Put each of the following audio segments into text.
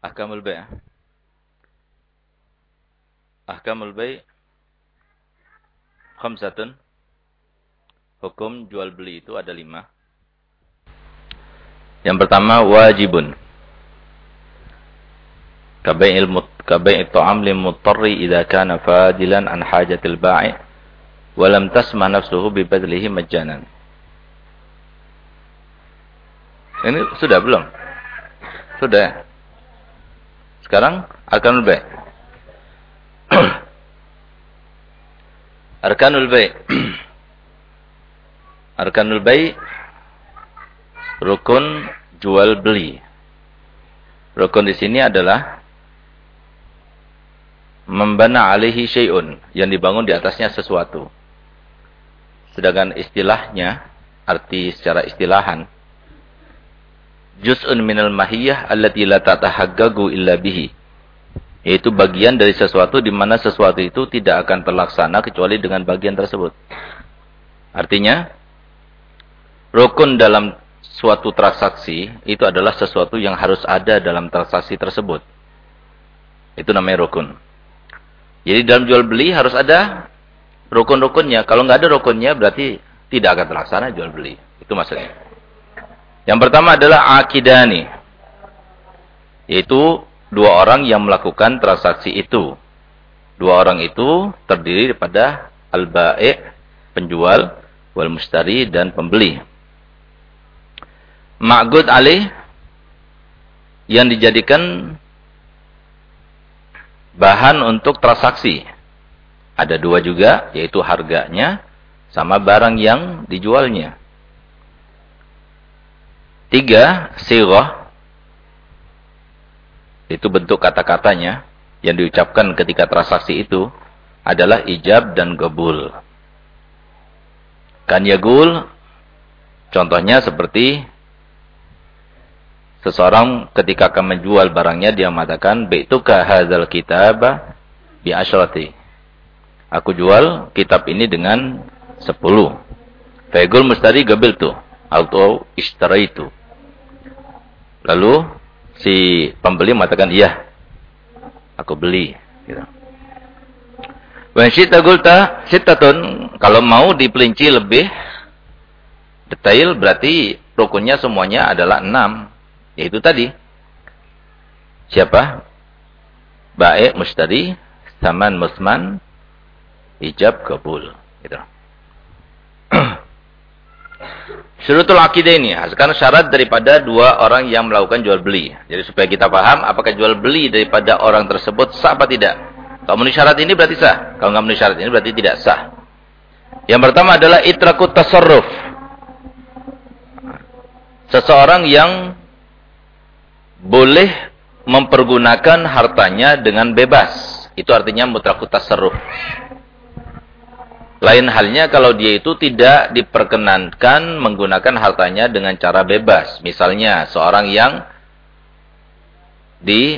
Ahkamul bay' Ahkamul bay' khamsatun. Hukum jual beli itu ada lima. Yang pertama wajibun. Kabai'il kabai'it ta'am lim mutarri idza kana fadilan an hajatil ba'i wa lam tasma nafsuhu bi badlihi majjanan. Ini sudah belum? Sudah. Sekarang arkanul bay. arkanul bay. arkanul bay rukun jual beli. Rukun di sini adalah membana alaihi syai'un yang dibangun di atasnya sesuatu. Sedangkan istilahnya arti secara istilahan juz'un minal mahiyah allati la tatahaggagu illa bihi. Yaitu bagian dari sesuatu di mana sesuatu itu tidak akan terlaksana kecuali dengan bagian tersebut. Artinya, rukun dalam suatu transaksi itu adalah sesuatu yang harus ada dalam transaksi tersebut. Itu namanya rukun. Jadi dalam jual beli harus ada rukun-rukunnya. Kalau nggak ada rukunnya berarti tidak akan terlaksana jual beli. Itu maksudnya. Yang pertama adalah akidani. Yaitu dua orang yang melakukan transaksi itu. Dua orang itu terdiri daripada al-ba'i' penjual, wal mustari dan pembeli. Ma'gud alih yang dijadikan bahan untuk transaksi. Ada dua juga, yaitu harganya sama barang yang dijualnya. Tiga, sirah. Itu bentuk kata-katanya yang diucapkan ketika transaksi itu adalah ijab dan gabul. Kan yagul, contohnya seperti seseorang ketika akan menjual barangnya dia mengatakan baituka hadzal kitab bi asyrati. Aku jual kitab ini dengan 10. Fagul mustari gabiltu atau istaraitu. Lalu si pembeli mengatakan, iya, aku beli. Gitu. Wansyita gulta sitatun, kalau mau diperinci lebih detail, berarti rukunnya semuanya adalah enam. Yaitu tadi. Siapa? Baik, mustari, saman, musman, ijab, kabul. Gitu. Syurutul akidah ini, sekarang syarat daripada dua orang yang melakukan jual beli. Jadi supaya kita paham apakah jual beli daripada orang tersebut sah apa tidak. Kalau memenuhi syarat ini berarti sah. Kalau nggak memenuhi syarat ini berarti tidak sah. Yang pertama adalah itrakut tasarruf. Seseorang yang boleh mempergunakan hartanya dengan bebas. Itu artinya mutrakut tasarruf. Lain halnya kalau dia itu tidak diperkenankan menggunakan hartanya dengan cara bebas. Misalnya seorang yang di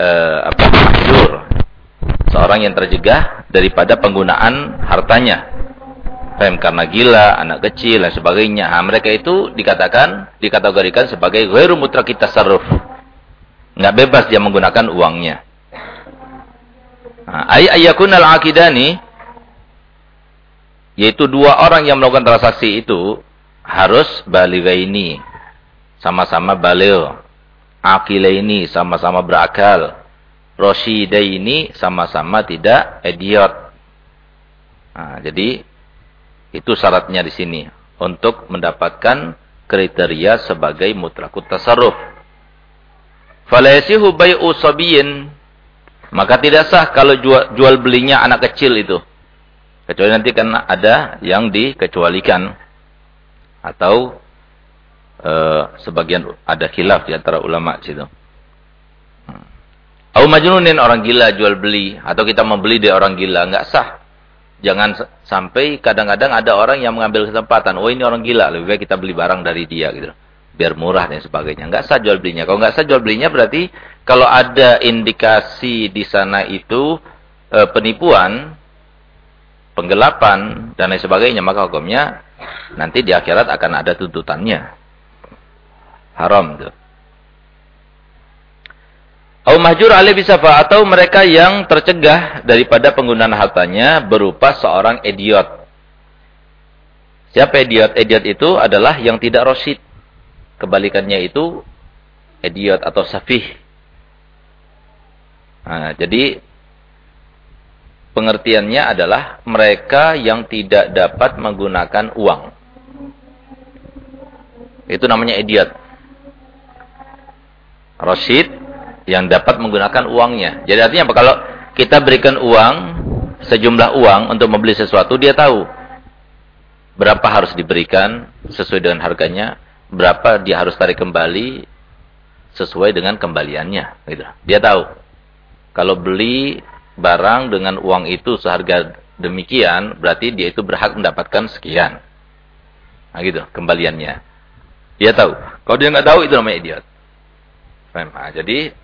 eh, apa mahjur. Seorang yang terjegah daripada penggunaan hartanya. Fem karena gila, anak kecil dan sebagainya. Nah, mereka itu dikatakan dikategorikan sebagai ghairu mutlaqit tasarruf. Enggak bebas dia menggunakan uangnya. Nah, ay ayakunal akidani yaitu dua orang yang melakukan transaksi itu harus ini Sama-sama baligh. ini sama-sama berakal. ini sama-sama tidak idiot. Nah, jadi itu syaratnya di sini untuk mendapatkan kriteria sebagai mutlakut tasarruf. Falayasihu bai'u sabiyin maka tidak sah kalau jual belinya anak kecil itu. Kecuali nanti kan ada yang dikecualikan. Atau e, sebagian ada khilaf di antara ulama situ. Hmm. Au majnunin orang gila jual beli atau kita membeli dari orang gila enggak sah. Jangan sampai kadang-kadang ada orang yang mengambil kesempatan, oh ini orang gila, lebih baik kita beli barang dari dia gitu. Biar murah dan sebagainya. Enggak sah jual belinya. Kalau enggak sah jual belinya berarti kalau ada indikasi di sana itu e, penipuan, penggelapan dan lain sebagainya maka hukumnya nanti di akhirat akan ada tuntutannya haram tuh Au mahjur alih bisafa atau mereka yang tercegah daripada penggunaan hartanya berupa seorang idiot. Siapa idiot? Idiot itu adalah yang tidak rosid. Kebalikannya itu idiot atau safih. Nah, jadi pengertiannya adalah mereka yang tidak dapat menggunakan uang. Itu namanya idiot. Rosid yang dapat menggunakan uangnya. Jadi artinya apa? Kalau kita berikan uang, sejumlah uang untuk membeli sesuatu, dia tahu berapa harus diberikan sesuai dengan harganya, berapa dia harus tarik kembali sesuai dengan kembaliannya. Gitu. Dia tahu. Kalau beli barang dengan uang itu seharga demikian, berarti dia itu berhak mendapatkan sekian. Nah gitu, kembaliannya. Dia tahu. Kalau dia nggak tahu, itu namanya idiot. Nah, jadi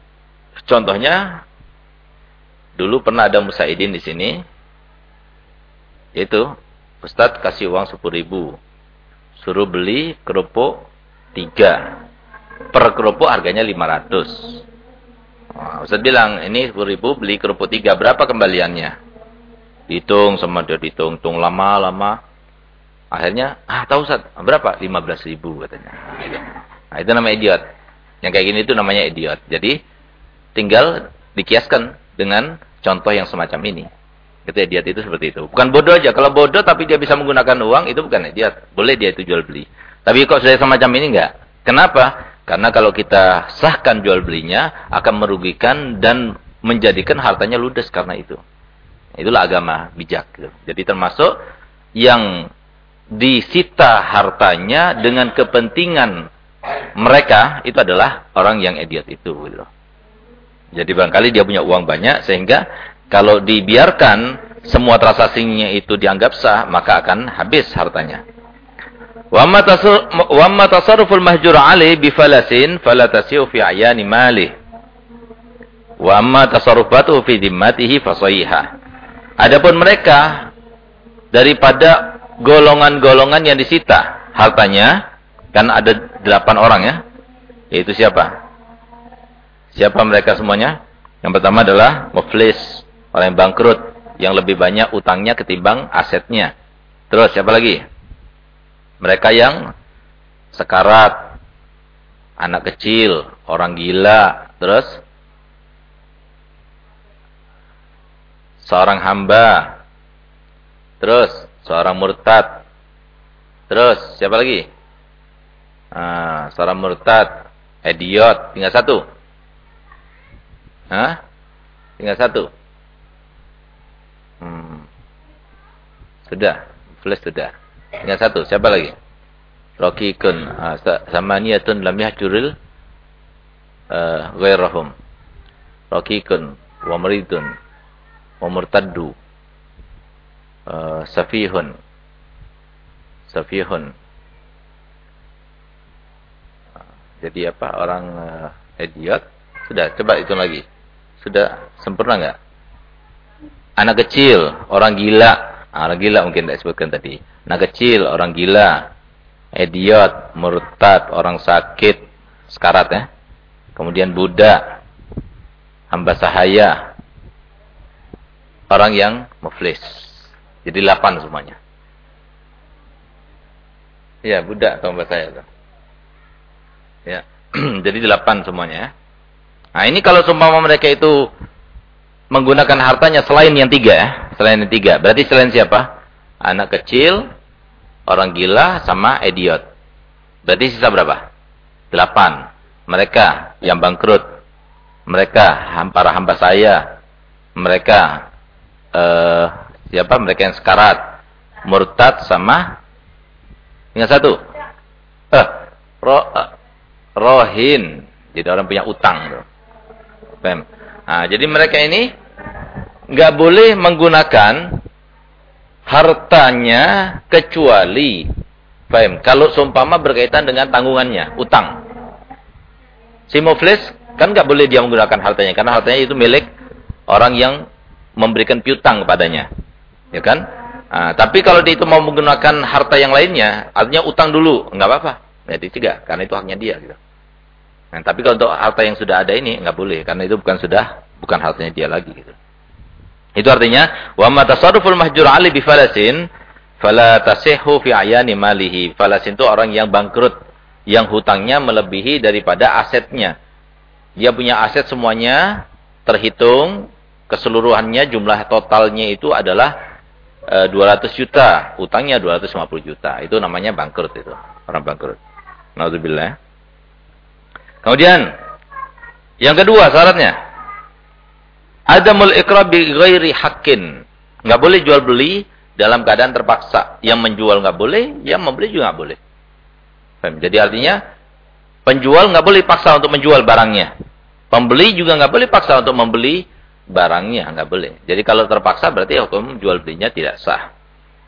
Contohnya dulu pernah ada Musaidin di sini yaitu Ustadz kasih uang 10 ribu suruh beli kerupuk 3 per kerupuk harganya 500 Nah, Ustadz bilang, ini 10 ribu beli kerupuk 3, berapa kembaliannya? Hitung sama dia hitung lama-lama. Akhirnya, ah tahu Ustadz, berapa? 15 ribu katanya. Nah, itu namanya idiot. Yang kayak gini itu namanya idiot. Jadi, Tinggal dikiaskan dengan contoh yang semacam ini. Itu idiot itu seperti itu. Bukan bodoh aja. Kalau bodoh tapi dia bisa menggunakan uang, itu bukan idiot. Boleh dia itu jual beli. Tapi kok sudah semacam ini enggak? Kenapa? Karena kalau kita sahkan jual belinya, akan merugikan dan menjadikan hartanya ludes karena itu. Itulah agama bijak. Gitu. Jadi termasuk yang disita hartanya dengan kepentingan mereka, itu adalah orang yang idiot itu. Gitu. Jadi barangkali dia punya uang banyak sehingga kalau dibiarkan semua transaksinya itu dianggap sah, maka akan habis hartanya. Wa tasarruful mahjur ali bi falasin fala tasiu fi ayani mali. Wa amma tasarrufatu fi fasaiha. Adapun mereka daripada golongan-golongan yang disita hartanya kan ada delapan orang ya. Yaitu siapa? Siapa mereka semuanya? Yang pertama adalah muflis, orang yang bangkrut, yang lebih banyak utangnya ketimbang asetnya. Terus siapa lagi? Mereka yang sekarat, anak kecil, orang gila, terus seorang hamba, terus seorang murtad, terus siapa lagi? Ah, seorang murtad, idiot, tinggal satu. Hah? Tinggal satu. Hmm. Sudah. Flash sudah. Tinggal satu. Siapa lagi? Rokikun. Ah, samaniyatun lam yahjuril uh, ghairahum. Rokikun. Wa meridun. Wa murtaddu. Uh, safihun. Safihun. Jadi apa? Orang uh, idiot. Sudah. Coba itu lagi. Sudah sempurna nggak? Anak kecil, orang gila. Ah, orang gila mungkin tidak sebutkan tadi. Anak kecil, orang gila. Idiot, murtad, orang sakit, sekarat ya. Kemudian budak, hamba sahaya. Orang yang muflis. Jadi delapan semuanya. Ya, budak atau hamba sahaya. Ya. Jadi delapan semuanya ya. Nah ini kalau seumpama mereka itu menggunakan hartanya selain yang tiga ya. Selain yang tiga. Berarti selain siapa? Anak kecil, orang gila, sama idiot. Berarti sisa berapa? Delapan. Mereka yang bangkrut. Mereka para hamba saya. Mereka uh, siapa? Mereka yang sekarat. Murtad sama yang satu. Eh, ro, uh, rohin. Jadi orang punya utang. Nah, jadi mereka ini nggak boleh menggunakan hartanya kecuali Pem. Kalau seumpama berkaitan dengan tanggungannya, utang. Si muflis kan nggak boleh dia menggunakan hartanya karena hartanya itu milik orang yang memberikan piutang kepadanya. Ya kan? Nah, tapi kalau dia itu mau menggunakan harta yang lainnya, artinya utang dulu, nggak apa-apa. Ya dicegah karena itu haknya dia gitu. Nah, tapi kalau untuk harta yang sudah ada ini nggak boleh karena itu bukan sudah bukan hartanya dia lagi gitu. Itu artinya wa ma tasarruful mahjur ali bi falasin fala tasihhu fi ayani malihi. Falasin itu orang yang bangkrut yang hutangnya melebihi daripada asetnya. Dia punya aset semuanya terhitung keseluruhannya jumlah totalnya itu adalah e, 200 juta, hutangnya 250 juta. Itu namanya bangkrut itu, orang bangkrut. Nauzubillah. Kemudian yang kedua syaratnya adamul iqrar bi ghairi haqqin. Enggak boleh jual beli dalam keadaan terpaksa. Yang menjual enggak boleh, yang membeli juga enggak boleh. Jadi artinya penjual enggak boleh paksa untuk menjual barangnya. Pembeli juga enggak boleh paksa untuk membeli barangnya, enggak boleh. Jadi kalau terpaksa berarti hukum jual belinya tidak sah.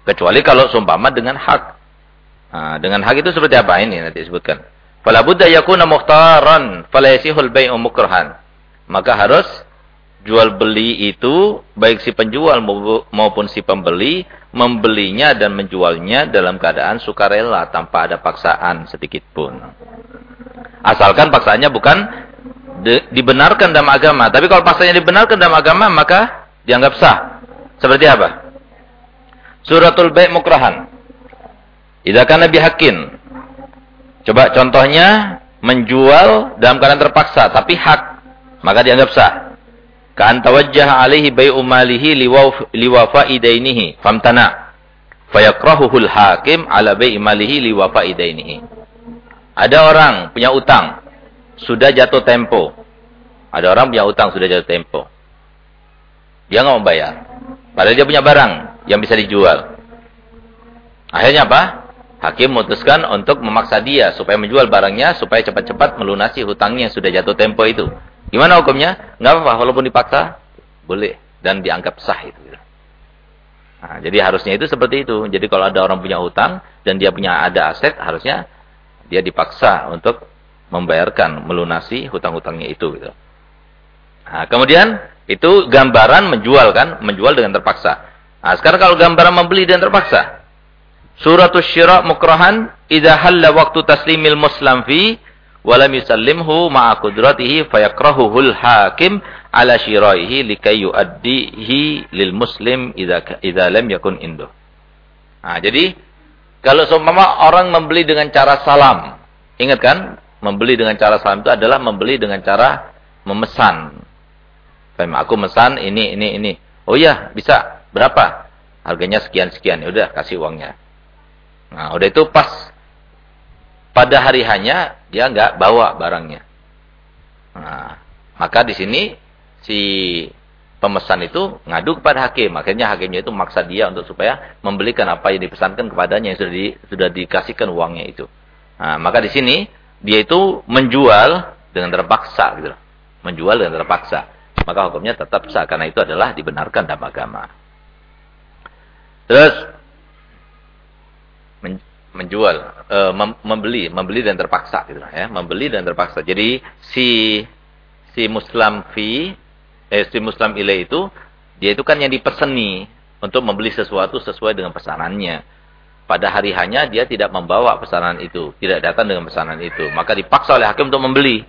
Kecuali kalau sumpama dengan hak. Nah, dengan hak itu seperti apa ini nanti disebutkan. Fala budda yakuna mukhtaran fala yasihul bai'u mukrahan. Maka harus jual beli itu baik si penjual maupun si pembeli membelinya dan menjualnya dalam keadaan sukarela tanpa ada paksaan sedikit pun. Asalkan paksaannya bukan dibenarkan dalam agama. Tapi kalau paksanya dibenarkan dalam agama maka dianggap sah. Seperti apa? Suratul Bai' mukrahan. Idza kana bihaqqin Coba contohnya menjual dalam keadaan terpaksa tapi hak maka dianggap sah. Kan tawajjah alaihi bai'u malihi liwafa idainihi famtana. Fayakrahuhul hakim ala bai'i malihi liwafa. Ada orang punya utang sudah jatuh tempo. Ada orang punya utang sudah jatuh tempo. Dia nggak mau bayar. Padahal dia punya barang yang bisa dijual. Akhirnya apa? Hakim memutuskan untuk memaksa dia supaya menjual barangnya supaya cepat-cepat melunasi hutangnya yang sudah jatuh tempo itu. Gimana hukumnya? Enggak apa-apa walaupun dipaksa boleh dan dianggap sah itu. Nah, jadi harusnya itu seperti itu. Jadi kalau ada orang punya hutang dan dia punya ada aset harusnya dia dipaksa untuk membayarkan melunasi hutang-hutangnya itu gitu. Nah, kemudian itu gambaran menjual kan, menjual dengan terpaksa. Nah, sekarang kalau gambaran membeli dan terpaksa, Suratul Syira mukrahan idza halla waqtu taslimil muslim fi wa lam yusallimhu ma'a qudratihi fayakrahuhul hakim ala syiraihi likay yuaddihi lil muslim idza idza lam yakun indu. Nah, jadi kalau seumpama orang membeli dengan cara salam. Ingat kan? Membeli dengan cara salam itu adalah membeli dengan cara memesan. Faham? Aku mesan ini ini ini. Oh iya, bisa. Berapa? Harganya sekian-sekian. Ya udah, kasih uangnya. Nah, udah itu pas pada hari hanya dia nggak bawa barangnya. Nah, maka di sini si pemesan itu ngadu kepada hakim. Akhirnya hakimnya itu maksa dia untuk supaya membelikan apa yang dipesankan kepadanya yang sudah di, sudah dikasihkan uangnya itu. Nah, maka di sini dia itu menjual dengan terpaksa gitu. Menjual dengan terpaksa. Maka hukumnya tetap sah karena itu adalah dibenarkan dalam agama. Terus menjual, e, mem membeli, membeli dan terpaksa gitu ya, membeli dan terpaksa. Jadi si si Muslim fi eh si Muslim ilai itu dia itu kan yang dipeseni untuk membeli sesuatu sesuai dengan pesanannya. Pada hari hanya dia tidak membawa pesanan itu, tidak datang dengan pesanan itu, maka dipaksa oleh hakim untuk membeli.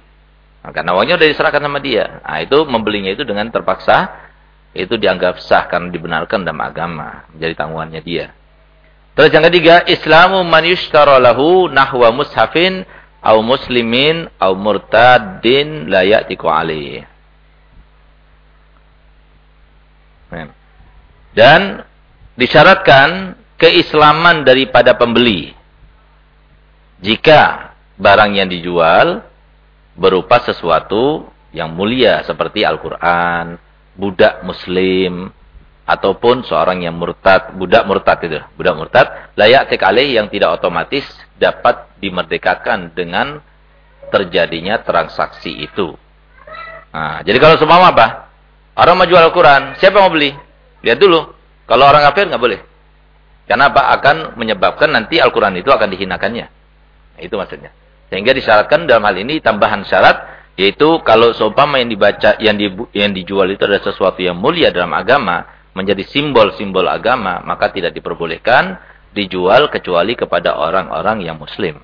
Nah, karena uangnya sudah diserahkan sama dia. Nah, itu membelinya itu dengan terpaksa itu dianggap sah karena dibenarkan dalam agama, menjadi tanggungannya dia. Terus yang ketiga, Islamu man yushtara lahu nahwa mushafin au muslimin au murtadin la ya'tiku alaihi. Dan disyaratkan keislaman daripada pembeli. Jika barang yang dijual berupa sesuatu yang mulia seperti Al-Quran, budak muslim, ataupun seorang yang murtad, budak murtad itu, budak murtad, layak tekali yang tidak otomatis dapat dimerdekakan dengan terjadinya transaksi itu. Nah, jadi kalau semua apa? Orang mau jual Al-Quran, siapa mau beli? Lihat dulu. Kalau orang kafir nggak boleh. Karena apa? Akan menyebabkan nanti Al-Quran itu akan dihinakannya. Nah, itu maksudnya. Sehingga disyaratkan dalam hal ini tambahan syarat yaitu kalau seumpama yang dibaca yang di, yang dijual itu adalah sesuatu yang mulia dalam agama, menjadi simbol-simbol agama, maka tidak diperbolehkan dijual kecuali kepada orang-orang yang muslim.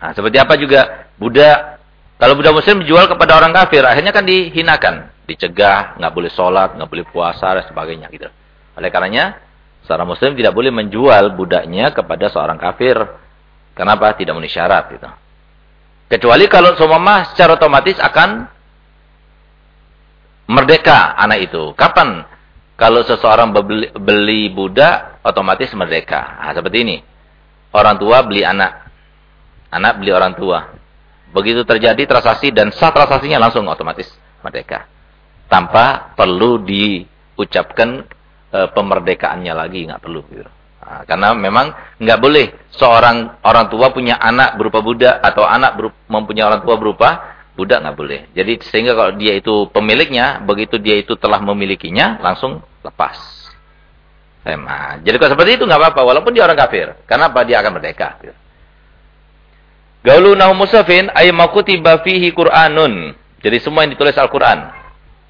Nah, seperti apa juga budak Kalau budak muslim dijual kepada orang kafir, akhirnya kan dihinakan, dicegah, nggak boleh sholat, nggak boleh puasa dan sebagainya gitu. Oleh karenanya, seorang muslim tidak boleh menjual budaknya kepada seorang kafir. Kenapa? Tidak memenuhi syarat gitu. Kecuali kalau seumpama secara otomatis akan merdeka anak itu. Kapan? Kalau seseorang beli, beli budak, otomatis merdeka. Nah, seperti ini. Orang tua beli anak. Anak beli orang tua. Begitu terjadi transaksi dan sah transaksinya langsung otomatis merdeka. Tanpa perlu diucapkan e, pemerdekaannya lagi, nggak perlu. Gitu. Nah, karena memang nggak boleh seorang orang tua punya anak berupa budak atau anak berupa, mempunyai orang tua berupa budak nggak boleh. Jadi sehingga kalau dia itu pemiliknya, begitu dia itu telah memilikinya, langsung lepas. Nah, jadi kalau seperti itu nggak apa-apa, walaupun dia orang kafir. Kenapa dia akan merdeka? Gitu. Gaulunahu musafin ay makutiba fihi Qur'anun. Jadi semua yang ditulis Al-Qur'an.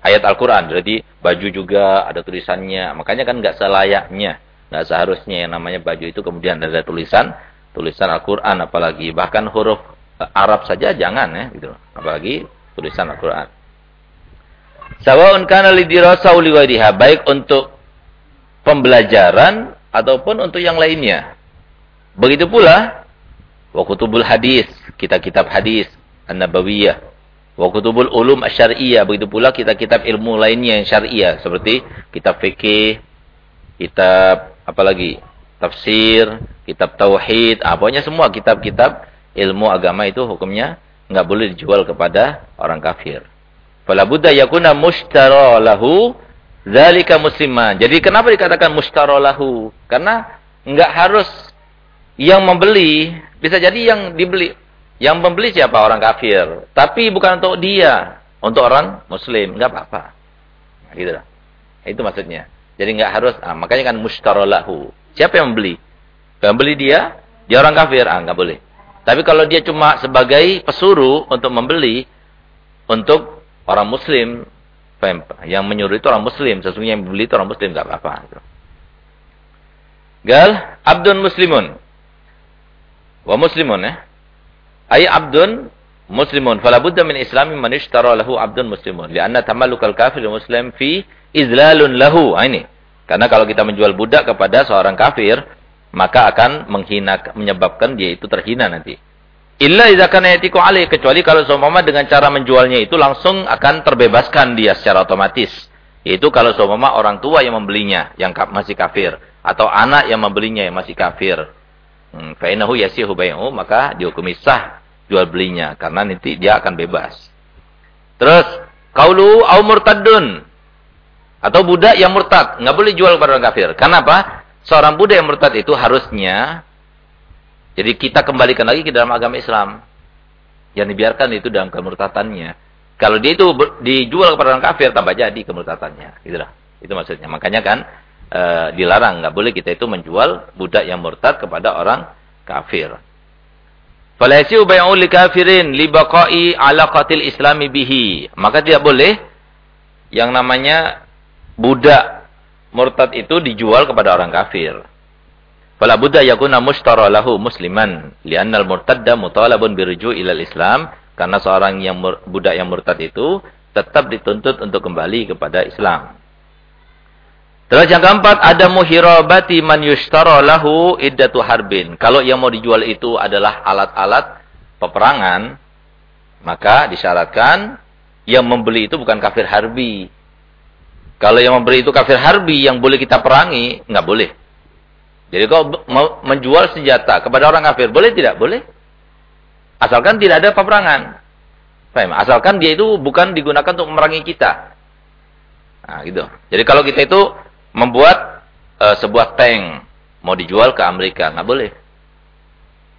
Ayat Al-Qur'an. Jadi baju juga ada tulisannya. Makanya kan enggak selayaknya, enggak seharusnya yang namanya baju itu kemudian ada tulisan tulisan Al-Qur'an apalagi bahkan huruf Arab saja jangan ya gitu. Apalagi tulisan Al-Qur'an. Sawa'un kana lidirasa liwadiha baik untuk pembelajaran ataupun untuk yang lainnya. Begitu pula wa kutubul hadis, kitab-kitab hadis an-nabawiyah, wa kutubul ulum asy-syar'iyyah, begitu pula kitab-kitab ilmu lainnya yang syariah seperti kitab fikih, kitab apa lagi? Tafsir, kitab tauhid, ah, pokoknya semua kitab-kitab ilmu agama itu hukumnya enggak boleh dijual kepada orang kafir. Fala budda yakuna mushtara lahu zalika musliman. Jadi kenapa dikatakan mushtara lahu? Karena enggak harus yang membeli bisa jadi yang dibeli, yang membeli siapa orang kafir, tapi bukan untuk dia, untuk orang muslim, enggak apa-apa. Nah, gitu lah. Itu maksudnya. Jadi enggak harus, ah, makanya kan mustarolahu. Siapa yang membeli? Yang beli dia, dia orang kafir, ah enggak boleh. Tapi kalau dia cuma sebagai pesuruh untuk membeli untuk orang muslim, yang menyuruh itu orang muslim, sesungguhnya yang membeli itu orang muslim enggak apa-apa. Gal abdun muslimun wa muslimun ya. Ay abdun muslimun fala budda min islami man ishtara lahu abdun muslimun lianna tamallukal kafir muslim fi izlalun lahu. Ah, ini. Karena kalau kita menjual budak kepada seorang kafir, maka akan menghina menyebabkan dia itu terhina nanti. Illa idza kana yatiku kecuali kalau seumpama dengan cara menjualnya itu langsung akan terbebaskan dia secara otomatis. Yaitu kalau seumpama orang tua yang membelinya yang masih kafir atau anak yang membelinya yang masih kafir. Hmm, Fa'inahu yasihu bay'u, maka dihukumi sah jual belinya. Karena nanti dia akan bebas. Terus, kaulu au murtadun. Atau budak yang murtad. Nggak boleh jual kepada orang kafir. Kenapa? Seorang budak yang murtad itu harusnya, jadi kita kembalikan lagi ke dalam agama Islam. Yang dibiarkan itu dalam kemurtatannya. Kalau dia itu dijual kepada orang kafir, tambah jadi kemurtatannya. Itulah. Itu maksudnya. Makanya kan, e, dilarang, nggak boleh kita itu menjual budak yang murtad kepada orang kafir. Falasi ubay'u li kafirin li baqa'i alaqatil islami bihi. Maka tidak boleh yang namanya budak murtad itu dijual kepada orang kafir. Fala budda yakuna mushtara lahu musliman li'anna al-murtadda mutalabun birju ila islam karena seorang yang budak yang murtad itu tetap dituntut untuk kembali kepada Islam. Terus yang keempat, ada muhirabati man yushtara lahu iddatu harbin. Kalau yang mau dijual itu adalah alat-alat peperangan, maka disyaratkan yang membeli itu bukan kafir harbi. Kalau yang membeli itu kafir harbi yang boleh kita perangi, nggak boleh. Jadi mau menjual senjata kepada orang kafir, boleh tidak? Boleh. Asalkan tidak ada peperangan. Asalkan dia itu bukan digunakan untuk memerangi kita. Nah, gitu. Jadi kalau kita itu membuat uh, sebuah tank mau dijual ke Amerika, nggak boleh.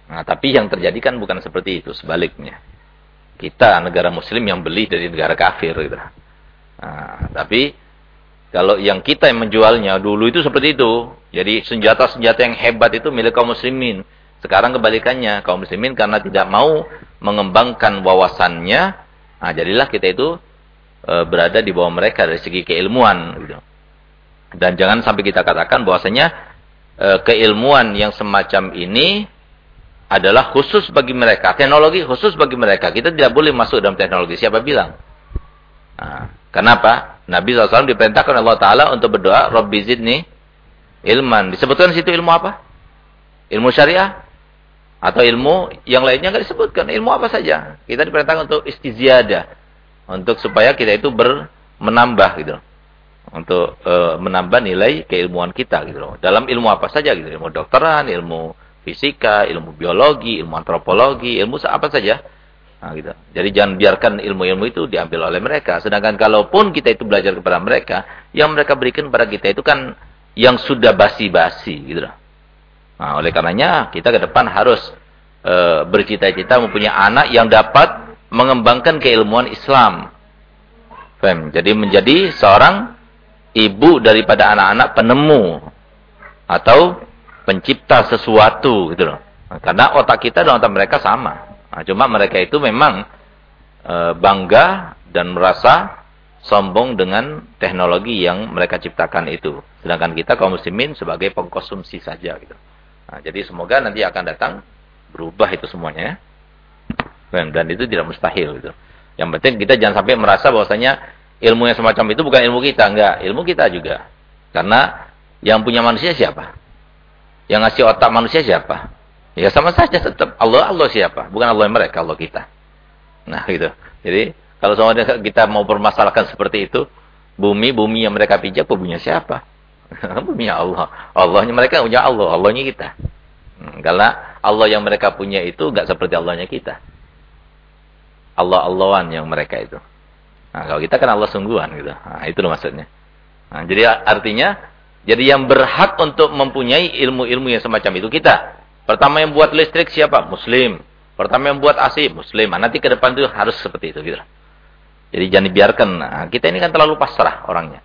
Nah, tapi yang terjadi kan bukan seperti itu, sebaliknya. Kita negara muslim yang beli dari negara kafir gitu. Nah, tapi kalau yang kita yang menjualnya dulu itu seperti itu. Jadi senjata-senjata yang hebat itu milik kaum muslimin. Sekarang kebalikannya, kaum muslimin karena tidak mau mengembangkan wawasannya, nah jadilah kita itu e, berada di bawah mereka dari segi keilmuan gitu. Dan jangan sampai kita katakan bahwasanya e, keilmuan yang semacam ini adalah khusus bagi mereka. Teknologi khusus bagi mereka. Kita tidak boleh masuk dalam teknologi. Siapa bilang? Nah, kenapa? Nabi SAW diperintahkan Allah Ta'ala untuk berdoa, Rabbi zidni ilman. Disebutkan situ ilmu apa? Ilmu syariah? Atau ilmu yang lainnya nggak disebutkan. Ilmu apa saja. Kita diperintahkan untuk istiziadah. Untuk supaya kita itu ber, menambah gitu Untuk e, menambah nilai keilmuan kita gitu loh. Dalam ilmu apa saja gitu. Ilmu dokteran, ilmu fisika, ilmu biologi, ilmu antropologi, ilmu apa saja. Nah, gitu. Jadi jangan biarkan ilmu-ilmu itu diambil oleh mereka. Sedangkan kalaupun kita itu belajar kepada mereka, yang mereka berikan kepada kita itu kan yang sudah basi-basi gitu. Nah, oleh karenanya kita ke depan harus e, bercita-cita mempunyai anak yang dapat mengembangkan keilmuan Islam. Fem. Jadi menjadi seorang ibu daripada anak-anak penemu atau pencipta sesuatu gitu loh. Karena otak kita dan otak mereka sama. Nah, cuma mereka itu memang e, bangga dan merasa sombong dengan teknologi yang mereka ciptakan itu. Sedangkan kita kaum muslimin sebagai pengkonsumsi saja gitu. Nah, jadi semoga nanti akan datang berubah itu semuanya ya. Dan, itu tidak mustahil gitu. Yang penting kita jangan sampai merasa bahwasanya ilmu yang semacam itu bukan ilmu kita, enggak, ilmu kita juga. Karena yang punya manusia siapa? Yang ngasih otak manusia siapa? Ya sama saja tetap Allah Allah siapa? Bukan Allah mereka, Allah kita. Nah, gitu. Jadi, kalau sama kita mau permasalahkan seperti itu, bumi bumi yang mereka pijak punya siapa? bumi Allah. Allahnya mereka punya Allah, Allahnya kita. Hmm, karena Allah yang mereka punya itu enggak seperti Allahnya kita. Allah-Allahan yang mereka itu. Nah, kalau kita kan Allah sungguhan gitu. Nah, itu loh maksudnya. Nah, jadi artinya jadi yang berhak untuk mempunyai ilmu-ilmu yang semacam itu kita. Pertama yang buat listrik siapa? Muslim. Pertama yang buat AC, Muslim. Nah, nanti ke depan itu harus seperti itu. Gitu. Jadi jangan dibiarkan. Nah, kita ini kan terlalu pasrah orangnya.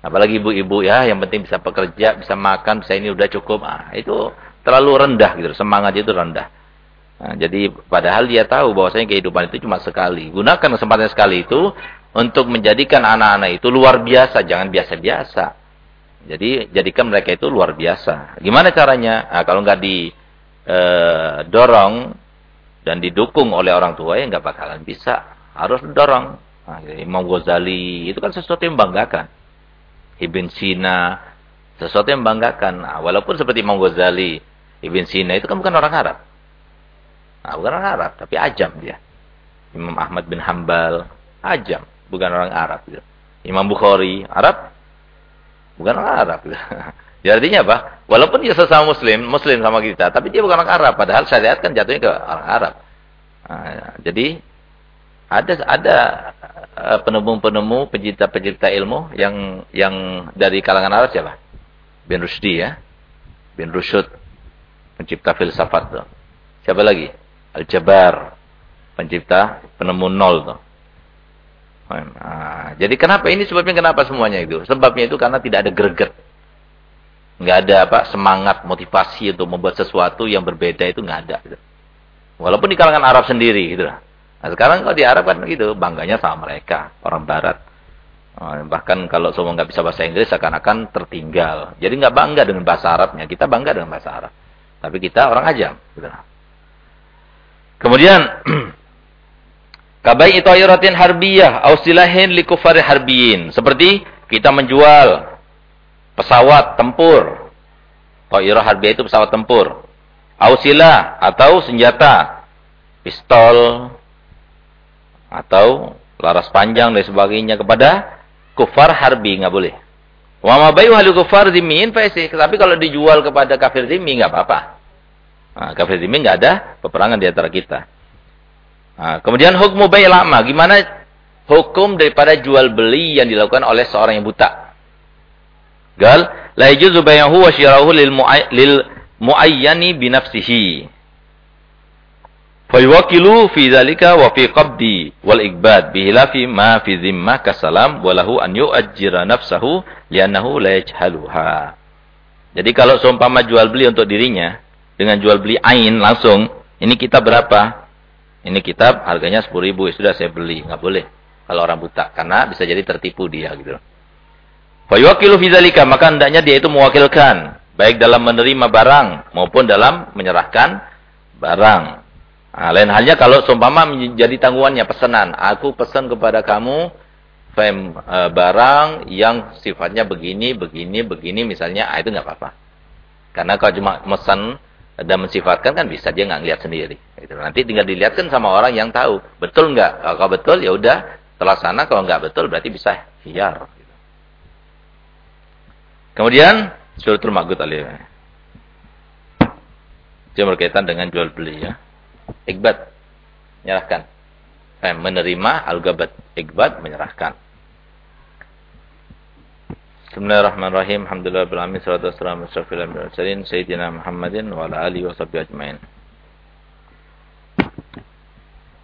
Apalagi ibu-ibu ya, yang penting bisa bekerja, bisa makan, bisa ini udah cukup. Nah, itu terlalu rendah gitu. Semangat itu rendah. Nah, jadi padahal dia tahu bahwasanya kehidupan itu cuma sekali. Gunakan kesempatan sekali itu untuk menjadikan anak-anak itu luar biasa, jangan biasa-biasa. Jadi jadikan mereka itu luar biasa. Gimana caranya? Nah, kalau nggak didorong eh, dan didukung oleh orang tua ya nggak bakalan bisa. Harus didorong. Nah, Imam Ghazali itu kan sesuatu yang membanggakan. Ibn Sina sesuatu yang membanggakan. Nah, walaupun seperti Imam Ghazali, Ibn Sina itu kan bukan orang Arab. Nah, bukan orang Arab, tapi ajam dia. Imam Ahmad bin Hambal, ajam, bukan orang Arab. Gitu. Imam Bukhari, Arab, Bukan orang Arab. Jadi artinya apa? Walaupun dia sesama muslim, muslim sama kita, tapi dia bukan orang Arab. Padahal syariat kan jatuhnya ke orang Arab. Nah, jadi ada ada eh, penemu-penemu, pencipta-pencipta ilmu yang yang dari kalangan Arab siapa? Bin Rushdi ya. Bin Rushd, pencipta filsafat tuh. Siapa lagi? Al-Jabar, pencipta penemu nol tuh. Nah, jadi kenapa ini sebabnya kenapa semuanya itu? Sebabnya itu karena tidak ada greget. Nggak ada apa semangat, motivasi untuk membuat sesuatu yang berbeda itu nggak ada. Gitu. Walaupun di kalangan Arab sendiri gitu. Nah, sekarang kalau di Arab kan gitu, bangganya sama mereka, orang Barat. Oh, bahkan kalau semua nggak bisa bahasa Inggris seakan-akan tertinggal. Jadi nggak bangga dengan bahasa Arabnya, kita bangga dengan bahasa Arab. Tapi kita orang ajam. Gitu. Kemudian Kabai itoiratin harbiyah ausilahin likufari harbiyin. Seperti kita menjual pesawat tempur. Toirah harbiyah itu pesawat tempur. Ausilah atau senjata. Pistol. Atau laras panjang dan sebagainya kepada kufar harbi. nggak boleh. Wa bayu halu kufar zimin faisi. Tapi kalau dijual kepada kafir zimmi nggak apa-apa. Nah, kafir zimmi nggak ada peperangan di antara kita. Nah, kemudian hukum bayi lama. Gimana hukum daripada jual beli yang dilakukan oleh seorang yang buta? Gal, la yajuzu bay'uhu wa syirauhu lil lil muayyani bi nafsihi. Faywakilu fi dzalika wa fi qabdi wal ikbad bihilafi ma fi dhimmah kasalam wa lahu an yu'ajjira nafsahu li'annahu la yajhaluha. Jadi kalau seumpama jual beli untuk dirinya dengan jual beli ain langsung, ini kita berapa? Ini kitab harganya 10 ribu, ya sudah saya beli. Nggak boleh. Kalau orang buta. Karena bisa jadi tertipu dia gitu. Fayuwakilu fizalika. Maka hendaknya dia itu mewakilkan. Baik dalam menerima barang maupun dalam menyerahkan barang. Nah, lain halnya kalau seumpama menjadi tanggungannya pesanan. Aku pesan kepada kamu fem, e, barang yang sifatnya begini, begini, begini misalnya, ah, itu nggak apa-apa. Karena kalau cuma pesan dan mensifatkan kan bisa dia nggak ngeliat sendiri. Gitu. Nanti tinggal dilihatkan sama orang yang tahu. Betul nggak? Kalau betul ya udah terlaksana. Kalau nggak betul berarti bisa. Gitu. Kemudian suratul magut alih. Dia berkaitan dengan jual beli ya. Ikbat menyerahkan. Eh, menerima al-gabat. Ikbat menyerahkan. Bismillahirrahmanirrahim. Alhamdulillah bil alamin salatu wassalamu ala sayyidina Muhammadin wa ala alihi washabihi ajmain.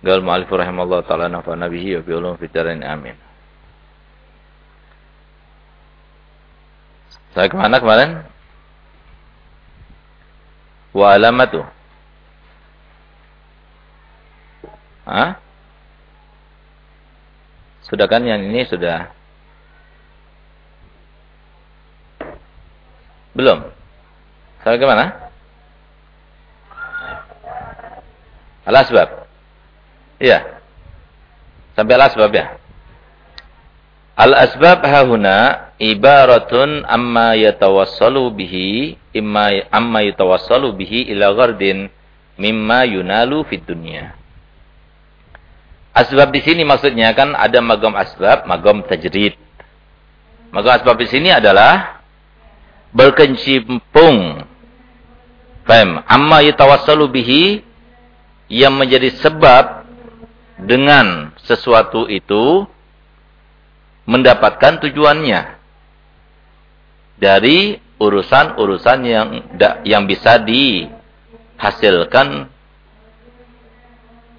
Gal mu'allif rahimallahu taala nafa'ana bihi wa bi ulum fid amin. Saya ke mana kemarin? Wa alamatu. Hah? Sudah kan yang ini sudah Belum. Sampai ke mana? Al-asbab. Iya. Sampai al-asbab ya. Al-asbab hahuna ibaratun amma yatawassalu bihi imma amma yatawassalu bihi ila ghardin mimma yunalu fid dunya. Asbab di sini maksudnya kan ada magam asbab, magam tajrid. Magam asbab di sini adalah berkecimpung Faham? Amma yatawassalu bihi yang menjadi sebab dengan sesuatu itu mendapatkan tujuannya dari urusan-urusan yang yang bisa dihasilkan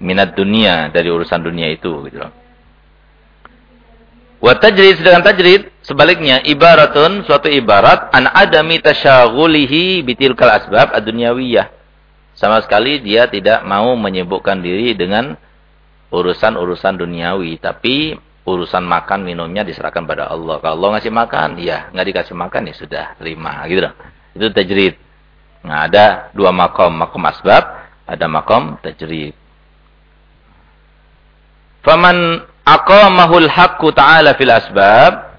minat dunia dari urusan dunia itu gitu loh. Wa tajrid sedangkan tajrid sebaliknya ibaratun suatu ibarat an adami tasyaghulihi bitilkal asbab ad-dunyawiyah. Sama sekali dia tidak mau menyibukkan diri dengan urusan-urusan duniawi, tapi urusan makan minumnya diserahkan pada Allah. Kalau Allah ngasih makan, ya nggak dikasih makan ya sudah lima gitu loh. Itu tajrid. Nah, ada dua makom, makom asbab, ada makom tajrid. Faman aqamahul haqqu ta'ala fil asbab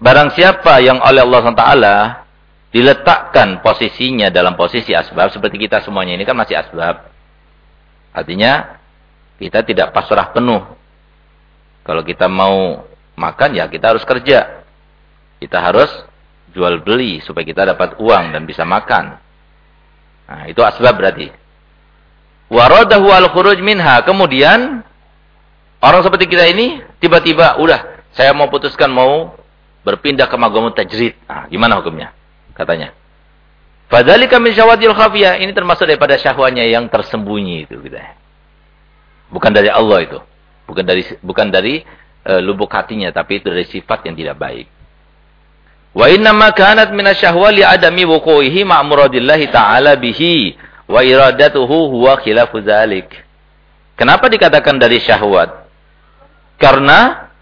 barang siapa yang oleh Allah SWT diletakkan posisinya dalam posisi asbab seperti kita semuanya ini kan masih asbab artinya kita tidak pasrah penuh kalau kita mau makan ya kita harus kerja kita harus jual beli supaya kita dapat uang dan bisa makan nah itu asbab berarti waradahu al-khuruj minha kemudian Orang seperti kita ini tiba-tiba udah saya mau putuskan mau berpindah ke maghamu tajrid. Nah, gimana hukumnya? Katanya. Fadzalika min syawadil khafiyah. Ini termasuk daripada syahwanya yang tersembunyi itu gitu. Bukan dari Allah itu. Bukan dari bukan dari uh, lubuk hatinya tapi itu dari sifat yang tidak baik. Wa inna ma kanat minasyahwa li adami wuqu'ihi ma'muradillahi ta'ala bihi wa iradatuhu huwa khilafu dzalik. Kenapa dikatakan dari syahwat? Karena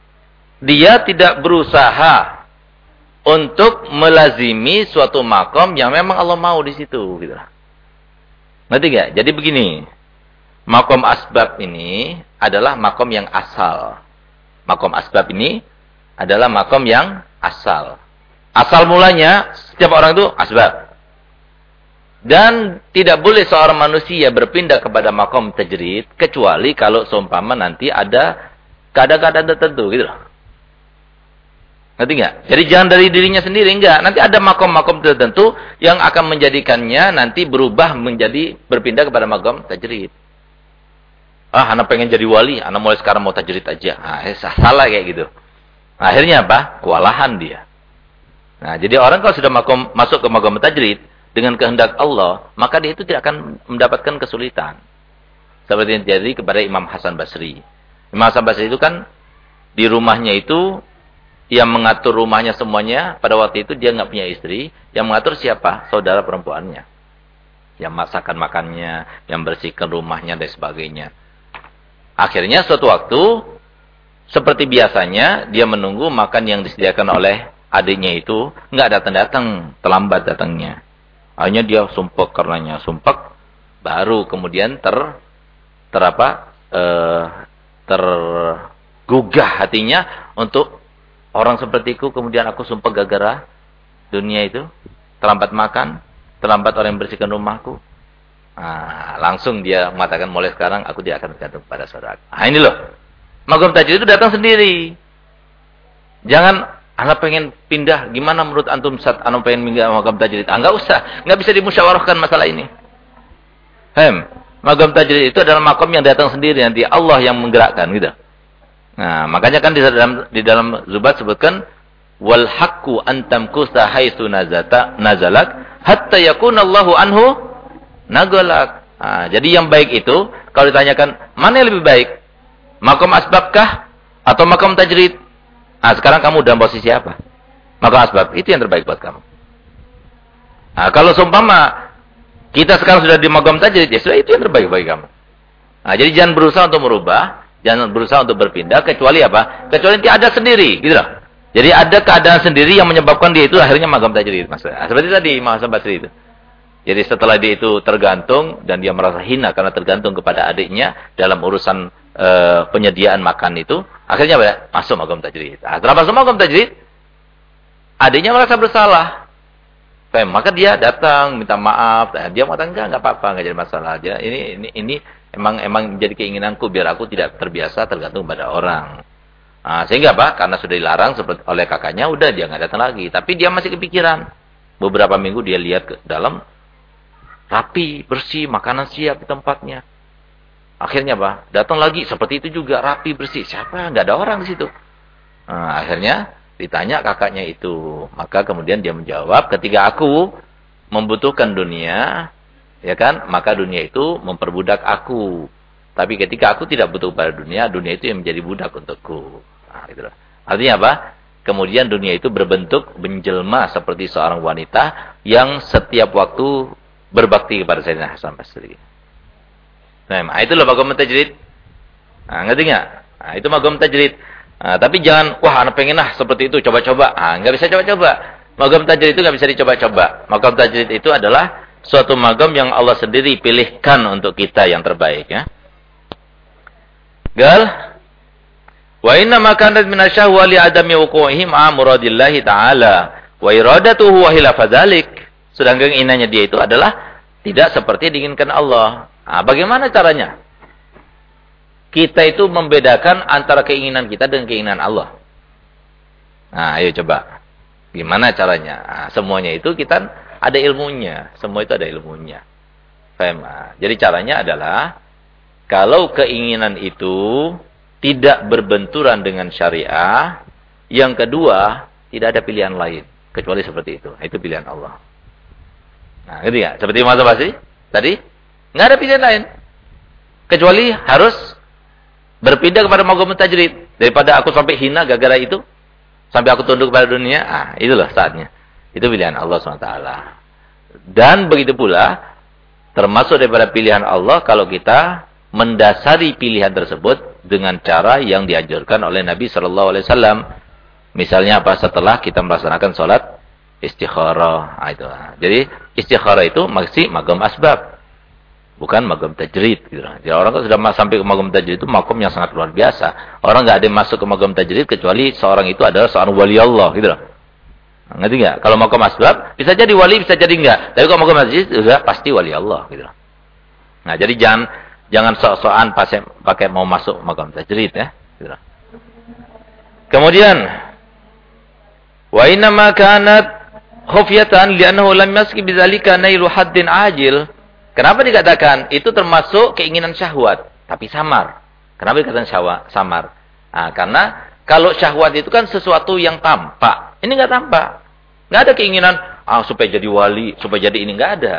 dia tidak berusaha untuk melazimi suatu makom yang memang Allah mau di situ gitu. Ngerti gak? Jadi begini. Makom asbab ini adalah makom yang asal. Makom asbab ini adalah makom yang asal. Asal mulanya setiap orang itu asbab. Dan tidak boleh seorang manusia berpindah kepada makom tajrid kecuali kalau seumpama nanti ada keadaan-keadaan tertentu gitu loh. Ngerti nggak? Jadi jangan dari dirinya sendiri enggak. Nanti ada makom-makom tertentu yang akan menjadikannya nanti berubah menjadi berpindah kepada makom tajrid. Ah, anak pengen jadi wali, anak mulai sekarang mau tajrid aja. Ah, eh, salah kayak gitu. akhirnya apa? Kewalahan dia. Nah, jadi orang kalau sudah makom, masuk ke makom tajrid dengan kehendak Allah, maka dia itu tidak akan mendapatkan kesulitan. Seperti yang terjadi kepada Imam Hasan Basri. Imam Hasan Basri itu kan di rumahnya itu yang mengatur rumahnya semuanya pada waktu itu dia nggak punya istri, yang mengatur siapa? Saudara perempuannya. Yang masakan makannya, yang bersihkan rumahnya dan sebagainya. Akhirnya suatu waktu seperti biasanya dia menunggu makan yang disediakan oleh adiknya itu nggak datang-datang, terlambat datangnya. Akhirnya dia sumpek karenanya, sumpek baru kemudian ter ter apa? Eh, tergugah hatinya untuk orang sepertiku kemudian aku sumpah gara-gara dunia itu terlambat makan, terlambat orang yang bersihkan rumahku. Nah, langsung dia mengatakan mulai sekarang aku tidak akan bergantung pada saudara. Nah, ini loh. Magom tajrid itu datang sendiri. Jangan anak pengen pindah, gimana menurut antum saat anak pengen pindah magom tajrid? Ah, enggak usah, enggak bisa dimusyawarahkan masalah ini. Hem, magom tajrid itu adalah makom yang datang sendiri nanti Allah yang menggerakkan gitu. Nah, makanya kan di dalam di dalam Zubat sebutkan wal haqqu antam kusta haitsu nazata nazalak hatta yakuna Allahu anhu nagalak. Nah, jadi yang baik itu kalau ditanyakan mana yang lebih baik? Makom asbabkah atau makom tajrid? Nah, sekarang kamu dalam posisi apa? Makom asbab itu yang terbaik buat kamu. Nah, kalau seumpama kita sekarang sudah di makom tajrid, ya sudah itu yang terbaik bagi kamu. Nah, jadi jangan berusaha untuk merubah, jangan berusaha untuk berpindah kecuali apa? Kecuali nanti ada sendiri, gitu loh. Jadi ada keadaan sendiri yang menyebabkan dia itu akhirnya magam tajrid, maksudnya. Seperti tadi Mas Basri itu. Jadi setelah dia itu tergantung dan dia merasa hina karena tergantung kepada adiknya dalam urusan e, penyediaan makan itu, akhirnya apa? Masuk magam tajrid. Nah, setelah masuk magam tajrid, adiknya merasa bersalah. Fem, maka dia datang minta maaf. Nah, dia mengatakan enggak, enggak apa-apa, enggak jadi masalah. Dia ini ini ini emang emang menjadi keinginanku biar aku tidak terbiasa tergantung pada orang. Nah, sehingga apa? Karena sudah dilarang seperti oleh kakaknya, udah dia nggak datang lagi. Tapi dia masih kepikiran. Beberapa minggu dia lihat ke dalam rapi, bersih, makanan siap di tempatnya. Akhirnya apa? Datang lagi seperti itu juga rapi, bersih. Siapa? Nggak ada orang di situ. Nah, akhirnya Ditanya kakaknya itu. Maka kemudian dia menjawab, ketika aku membutuhkan dunia, ya kan, maka dunia itu memperbudak aku. Tapi ketika aku tidak butuh pada dunia, dunia itu yang menjadi budak untukku. Nah, gitu Artinya apa? Kemudian dunia itu berbentuk menjelma seperti seorang wanita yang setiap waktu berbakti kepada Sayyidina Hasan Basri. Nah, itu loh magom tajrid. Nah, ngerti nggak? Nah, itu magom tajrid. Nah, tapi jangan, wah anak pengen lah seperti itu, coba-coba. Ah, nggak bisa coba-coba. Magam tajrid itu nggak bisa dicoba-coba. Magam tajrid itu adalah suatu magam yang Allah sendiri pilihkan untuk kita yang terbaik. Ya. Gal, wa inna makanat minasyahwa li adami wuku'ihim amuradillahi ta'ala wa iradatuhu wa hilafadhalik. Sedangkan inanya dia itu adalah tidak seperti diinginkan Allah. Nah, bagaimana caranya? kita itu membedakan antara keinginan kita dengan keinginan Allah. Nah, ayo coba. Gimana caranya? Nah, semuanya itu kita ada ilmunya. Semua itu ada ilmunya. Faham? Nah, jadi caranya adalah kalau keinginan itu tidak berbenturan dengan syariah, yang kedua, tidak ada pilihan lain kecuali seperti itu. Itu pilihan Allah. Nah, gitu ya. Seperti Mas Basri tadi, nggak ada pilihan lain kecuali harus Berpindah kepada magom tajrid. Daripada aku sampai hina gara-gara itu. Sampai aku tunduk pada dunia. Ah, itulah saatnya. Itu pilihan Allah SWT. Dan begitu pula. Termasuk daripada pilihan Allah. Kalau kita mendasari pilihan tersebut. Dengan cara yang dianjurkan oleh Nabi SAW. Misalnya apa? Setelah kita melaksanakan sholat istikharah. Nah, itu. Jadi istikharah itu masih magom asbab bukan magam tajrid gitu. Jadi orang kan sudah sampai ke magam tajrid itu makom yang sangat luar biasa. Orang nggak ada yang masuk ke magam tajrid kecuali seorang itu adalah seorang wali Allah gitu loh. Ngerti nggak? Kalau magam asbab bisa jadi wali bisa jadi enggak. Tapi kalau magam tajrid sudah pasti wali Allah gitu loh. Nah, jadi jangan jangan sok-sokan pakai mau masuk magam tajrid ya gitu loh. Kemudian wa inna ma kanat khufyatan li'annahu lam yaski bidzalika nailu haddin ajil Kenapa dikatakan itu termasuk keinginan syahwat, tapi samar. Kenapa dikatakan syahwat samar? Nah, karena kalau syahwat itu kan sesuatu yang tampak. Ini enggak tampak. Enggak ada keinginan ah supaya jadi wali, supaya jadi ini enggak ada.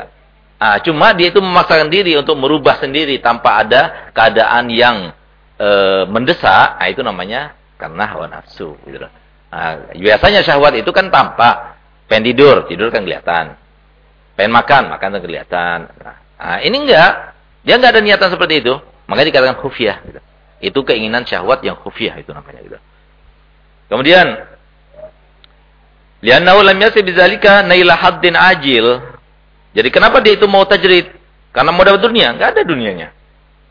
Ah, cuma dia itu memaksakan diri untuk merubah sendiri tanpa ada keadaan yang e, mendesak. Nah, itu namanya karena hawa nafsu gitu Nah, biasanya syahwat itu kan tampak. Pengen tidur, tidur kan kelihatan. Pengen makan, makan kan kelihatan. Nah, Nah, ini enggak. Dia enggak ada niatan seperti itu. Makanya dikatakan khufiyah. Gitu. Itu keinginan syahwat yang khufiyah itu namanya. Gitu. Kemudian, liannahu lam yasi bizalika naila haddin ajil. Jadi kenapa dia itu mau tajrid? Karena mau dapat dunia, nggak ada dunianya.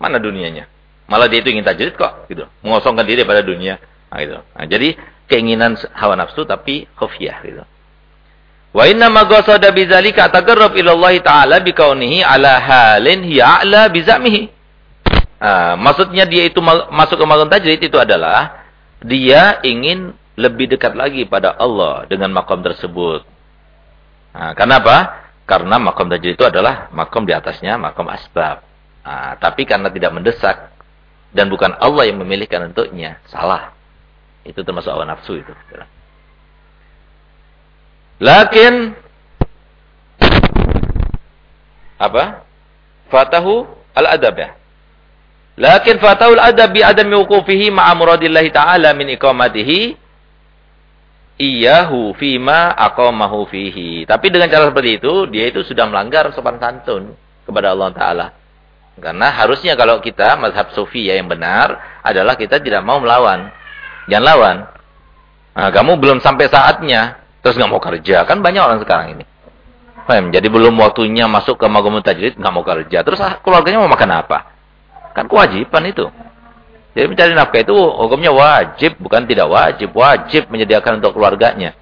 Mana dunianya? Malah dia itu ingin tajrid kok, gitu. Mengosongkan diri pada dunia. Nah, gitu. Nah, jadi keinginan hawa nafsu tapi khufiyah gitu. Wa inna ma qasada bidzalika taqarrub ila Allah taala bikaunihi ala halin hiya a'la bizamihi. Nah, maksudnya dia itu masuk ke makam tajrid itu adalah dia ingin lebih dekat lagi pada Allah dengan makam tersebut. Nah, kenapa? Karena makam tajrid itu adalah makam di atasnya makam asbab. Nah, tapi karena tidak mendesak dan bukan Allah yang memilihkan untuknya, salah. Itu termasuk awan nafsu itu. Lakin apa? Fatahu al-adab ya. Lakin fatahu al-adab bi adami wuqufihi ma'a muradillahi ta'ala min iqamatihi iyahu fima aqamahu fihi. Tapi dengan cara seperti itu, dia itu sudah melanggar sopan santun kepada Allah taala. Karena harusnya kalau kita mazhab sufi ya yang benar adalah kita tidak mau melawan. Jangan lawan. Nah, kamu belum sampai saatnya terus nggak mau kerja. Kan banyak orang sekarang ini. Paham? Jadi belum waktunya masuk ke magumul tajrid nggak mau kerja. Terus ah, keluarganya mau makan apa? Kan kewajiban itu. Jadi mencari nafkah itu hukumnya wajib, bukan tidak wajib. Wajib menyediakan untuk keluarganya.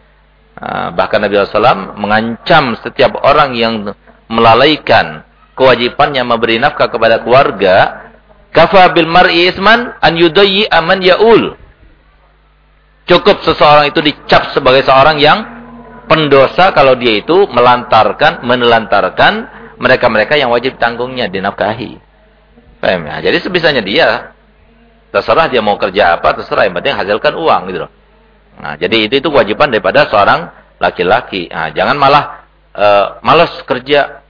Nah, bahkan Nabi SAW mengancam setiap orang yang melalaikan kewajibannya memberi nafkah kepada keluarga. Kafa bil mar'i isman an yudayyi aman ya'ul. Cukup seseorang itu dicap sebagai seorang yang pendosa kalau dia itu melantarkan, menelantarkan mereka-mereka yang wajib tanggungnya dinafkahi. Paham ya? Jadi sebisanya dia Terserah dia mau kerja apa, terserah yang penting hasilkan uang gitu loh. Nah, jadi itu itu kewajiban daripada seorang laki-laki. Nah, jangan malah uh, malas kerja.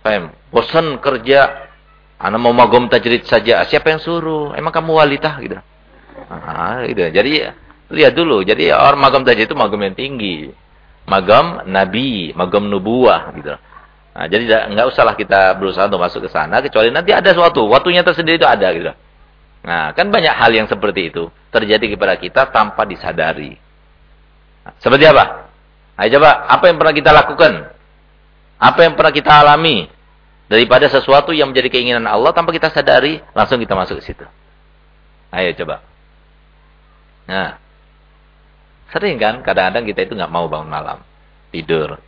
Paham? Bosan kerja. Anak mau magom tajrid saja. Siapa yang suruh? Emang kamu walita gitu. Nah, gitu. Jadi lihat dulu. Jadi orang magom tajrid itu magom yang tinggi. Magom nabi, magom nubuah gitu. Nah, jadi enggak usahlah kita berusaha untuk masuk ke sana kecuali nanti ada suatu waktunya tersendiri itu ada gitu. Nah, kan banyak hal yang seperti itu terjadi kepada kita tanpa disadari. Nah, seperti apa? Ayo coba, apa yang pernah kita lakukan? Apa yang pernah kita alami? Daripada sesuatu yang menjadi keinginan Allah tanpa kita sadari, langsung kita masuk ke situ. Ayo coba. Nah, sering kan kadang-kadang kita itu nggak mau bangun malam. Tidur.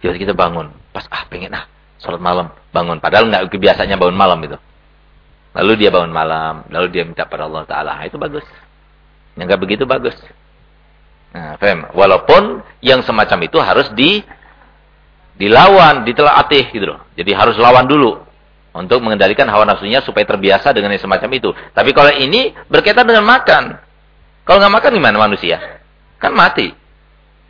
Jadi kita bangun. Pas, ah pengen ah, sholat malam. Bangun. Padahal nggak kebiasaannya bangun malam itu. Lalu dia bangun malam, lalu dia minta pada Allah Ta'ala. Itu bagus. Yang enggak begitu bagus. Nah, faham? Walaupun yang semacam itu harus di dilawan, ditelaatih gitu loh. Jadi harus lawan dulu untuk mengendalikan hawa nafsunya supaya terbiasa dengan yang semacam itu. Tapi kalau ini berkaitan dengan makan. Kalau nggak makan gimana manusia? Kan mati.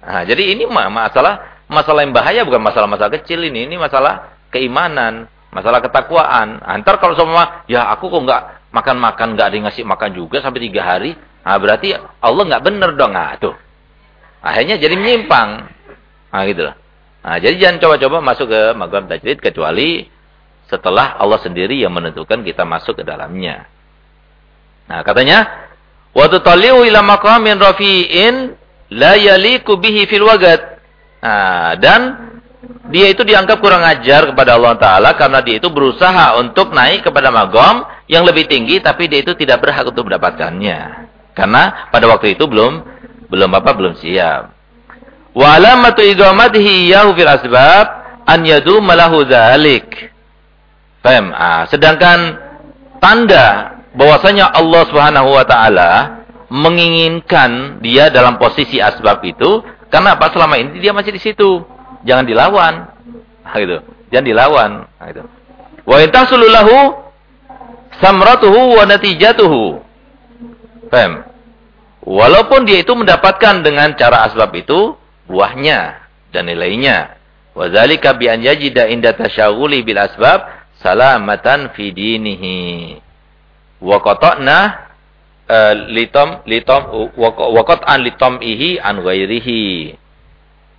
Nah, jadi ini masalah masalah yang bahaya bukan masalah-masalah kecil ini, ini masalah keimanan. Masalah ketakwaan. Antar kalau semua, ya aku kok nggak makan-makan, nggak ada ngasih makan juga sampai tiga hari. Nah, berarti Allah nggak bener dong. Nah, tuh. Akhirnya jadi menyimpang. Nah, gitu loh. Nah, jadi jangan coba-coba masuk ke magam tajrid kecuali setelah Allah sendiri yang menentukan kita masuk ke dalamnya. Nah, katanya, "Wa tutaliu ila maqamin rafi'in la yaliku bihi fil wagad." Nah, dan dia itu dianggap kurang ajar kepada Allah Ta'ala karena dia itu berusaha untuk naik kepada magom yang lebih tinggi tapi dia itu tidak berhak untuk mendapatkannya. Karena pada waktu itu belum belum apa belum siap. Wa igamatihi yahu fil asbab an yadu malahu dzalik. Paham? Ah, sedangkan tanda bahwasanya Allah Subhanahu wa taala menginginkan dia dalam posisi asbab itu karena apa selama ini dia masih di situ jangan dilawan. Nah, gitu. Jangan dilawan. Nah, gitu. Wa intasululahu samratuhu wa natijatuhu. Paham? Walaupun dia itu mendapatkan dengan cara asbab itu buahnya dan nilainya. Wa zalika bi an yajida inda tasyaghuli bil asbab salamatan fi dinihi. Wa qata'na uh, litom litom wa qat'an litom'ihi an ghairihi.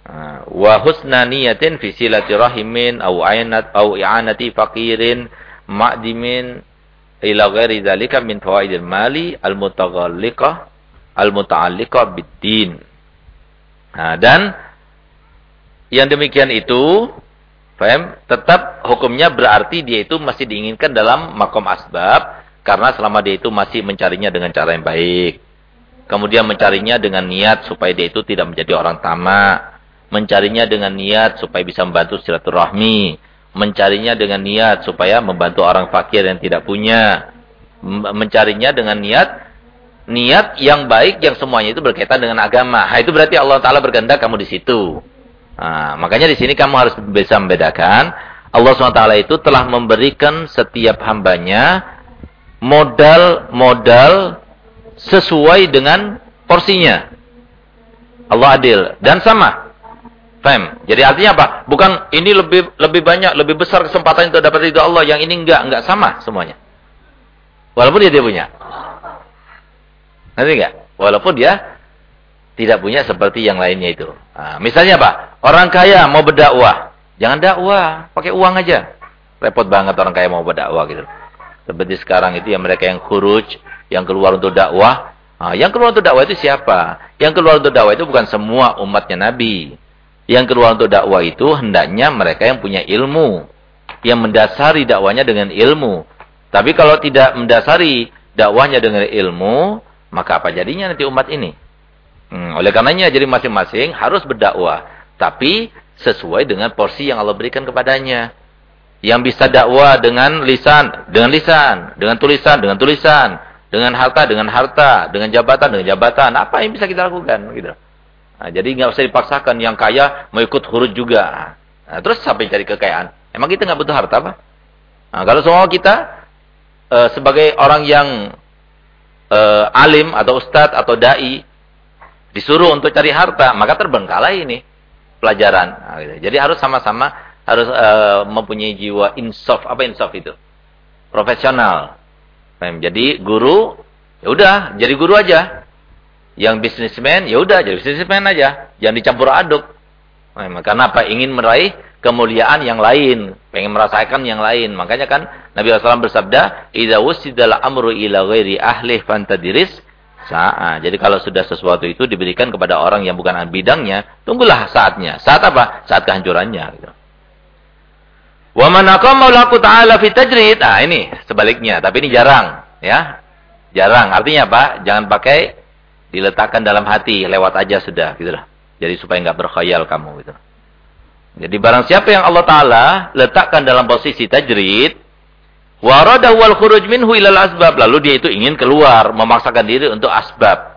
Ah, wa husna niyatin rahimin au ainat au i'anati faqirin ma'dimin ila ghairi dzalika min fawaidil mali al mutaghalliqah al muta'alliqah bid-din. Nah, dan yang demikian itu Faham? Tetap hukumnya berarti dia itu masih diinginkan dalam makom asbab. Karena selama dia itu masih mencarinya dengan cara yang baik. Kemudian mencarinya dengan niat supaya dia itu tidak menjadi orang tamak. Mencarinya dengan niat supaya bisa membantu silaturahmi. Mencarinya dengan niat supaya membantu orang fakir yang tidak punya. Mencarinya dengan niat niat yang baik yang semuanya itu berkaitan dengan agama. Nah, itu berarti Allah Taala berkehendak kamu di situ. Nah, makanya di sini kamu harus bisa membedakan Allah SWT itu telah memberikan setiap hambanya modal-modal sesuai dengan porsinya. Allah adil dan sama. Faham? Jadi artinya apa? Bukan ini lebih lebih banyak, lebih besar kesempatan itu dapat ridho Allah, yang ini enggak, enggak sama semuanya. Walaupun dia dia punya. Nanti enggak? Walaupun dia tidak punya seperti yang lainnya itu. Nah, misalnya apa? Orang kaya mau berdakwah. Jangan dakwah, pakai uang aja. Repot banget orang kaya mau berdakwah gitu. Seperti sekarang itu yang mereka yang khuruj, yang keluar untuk dakwah. Nah, yang keluar untuk dakwah itu siapa? Yang keluar untuk dakwah itu bukan semua umatnya Nabi. Yang keluar untuk dakwah itu hendaknya mereka yang punya ilmu. Yang mendasari dakwanya dengan ilmu. Tapi kalau tidak mendasari dakwahnya dengan ilmu, maka apa jadinya nanti umat ini? Hmm, oleh karenanya jadi masing-masing harus berdakwah, tapi sesuai dengan porsi yang Allah berikan kepadanya. Yang bisa dakwah dengan lisan, dengan lisan, dengan tulisan, dengan tulisan, dengan harta, dengan harta, dengan jabatan, dengan jabatan. Apa yang bisa kita lakukan gitu. Nah, jadi nggak usah dipaksakan yang kaya mau ikut huruf juga. Nah, terus sampai cari kekayaan? Emang kita nggak butuh harta apa? Nah, kalau semua kita e, sebagai orang yang e, alim atau ustadz atau dai disuruh untuk cari harta, maka terbengkalai ini pelajaran. Nah, gitu. Jadi harus sama-sama harus uh, mempunyai jiwa insaf. Apa insaf itu? Profesional. Jadi guru, ya udah, jadi guru aja. Yang bisnismen, ya udah, jadi bisnismen aja. Jangan dicampur aduk. Karena apa? Ingin meraih kemuliaan yang lain, pengen merasakan yang lain. Makanya kan Nabi SAW bersabda, "Idza wusidal amru ila ghairi ahli fantadiris." Saat. Jadi kalau sudah sesuatu itu diberikan kepada orang yang bukan bidangnya, tunggulah saatnya. Saat apa? Saat kehancurannya. Gitu. Wa man aqama ta'ala fi tajrid. Ah ini sebaliknya, tapi ini jarang, ya. Jarang. Artinya apa? Jangan pakai diletakkan dalam hati, lewat aja sudah, gitu lah. Jadi supaya enggak berkhayal kamu gitu. Jadi barang siapa yang Allah taala letakkan dalam posisi tajrid, Warada wal khuruj minhu ilal asbab. Lalu dia itu ingin keluar, memaksakan diri untuk asbab.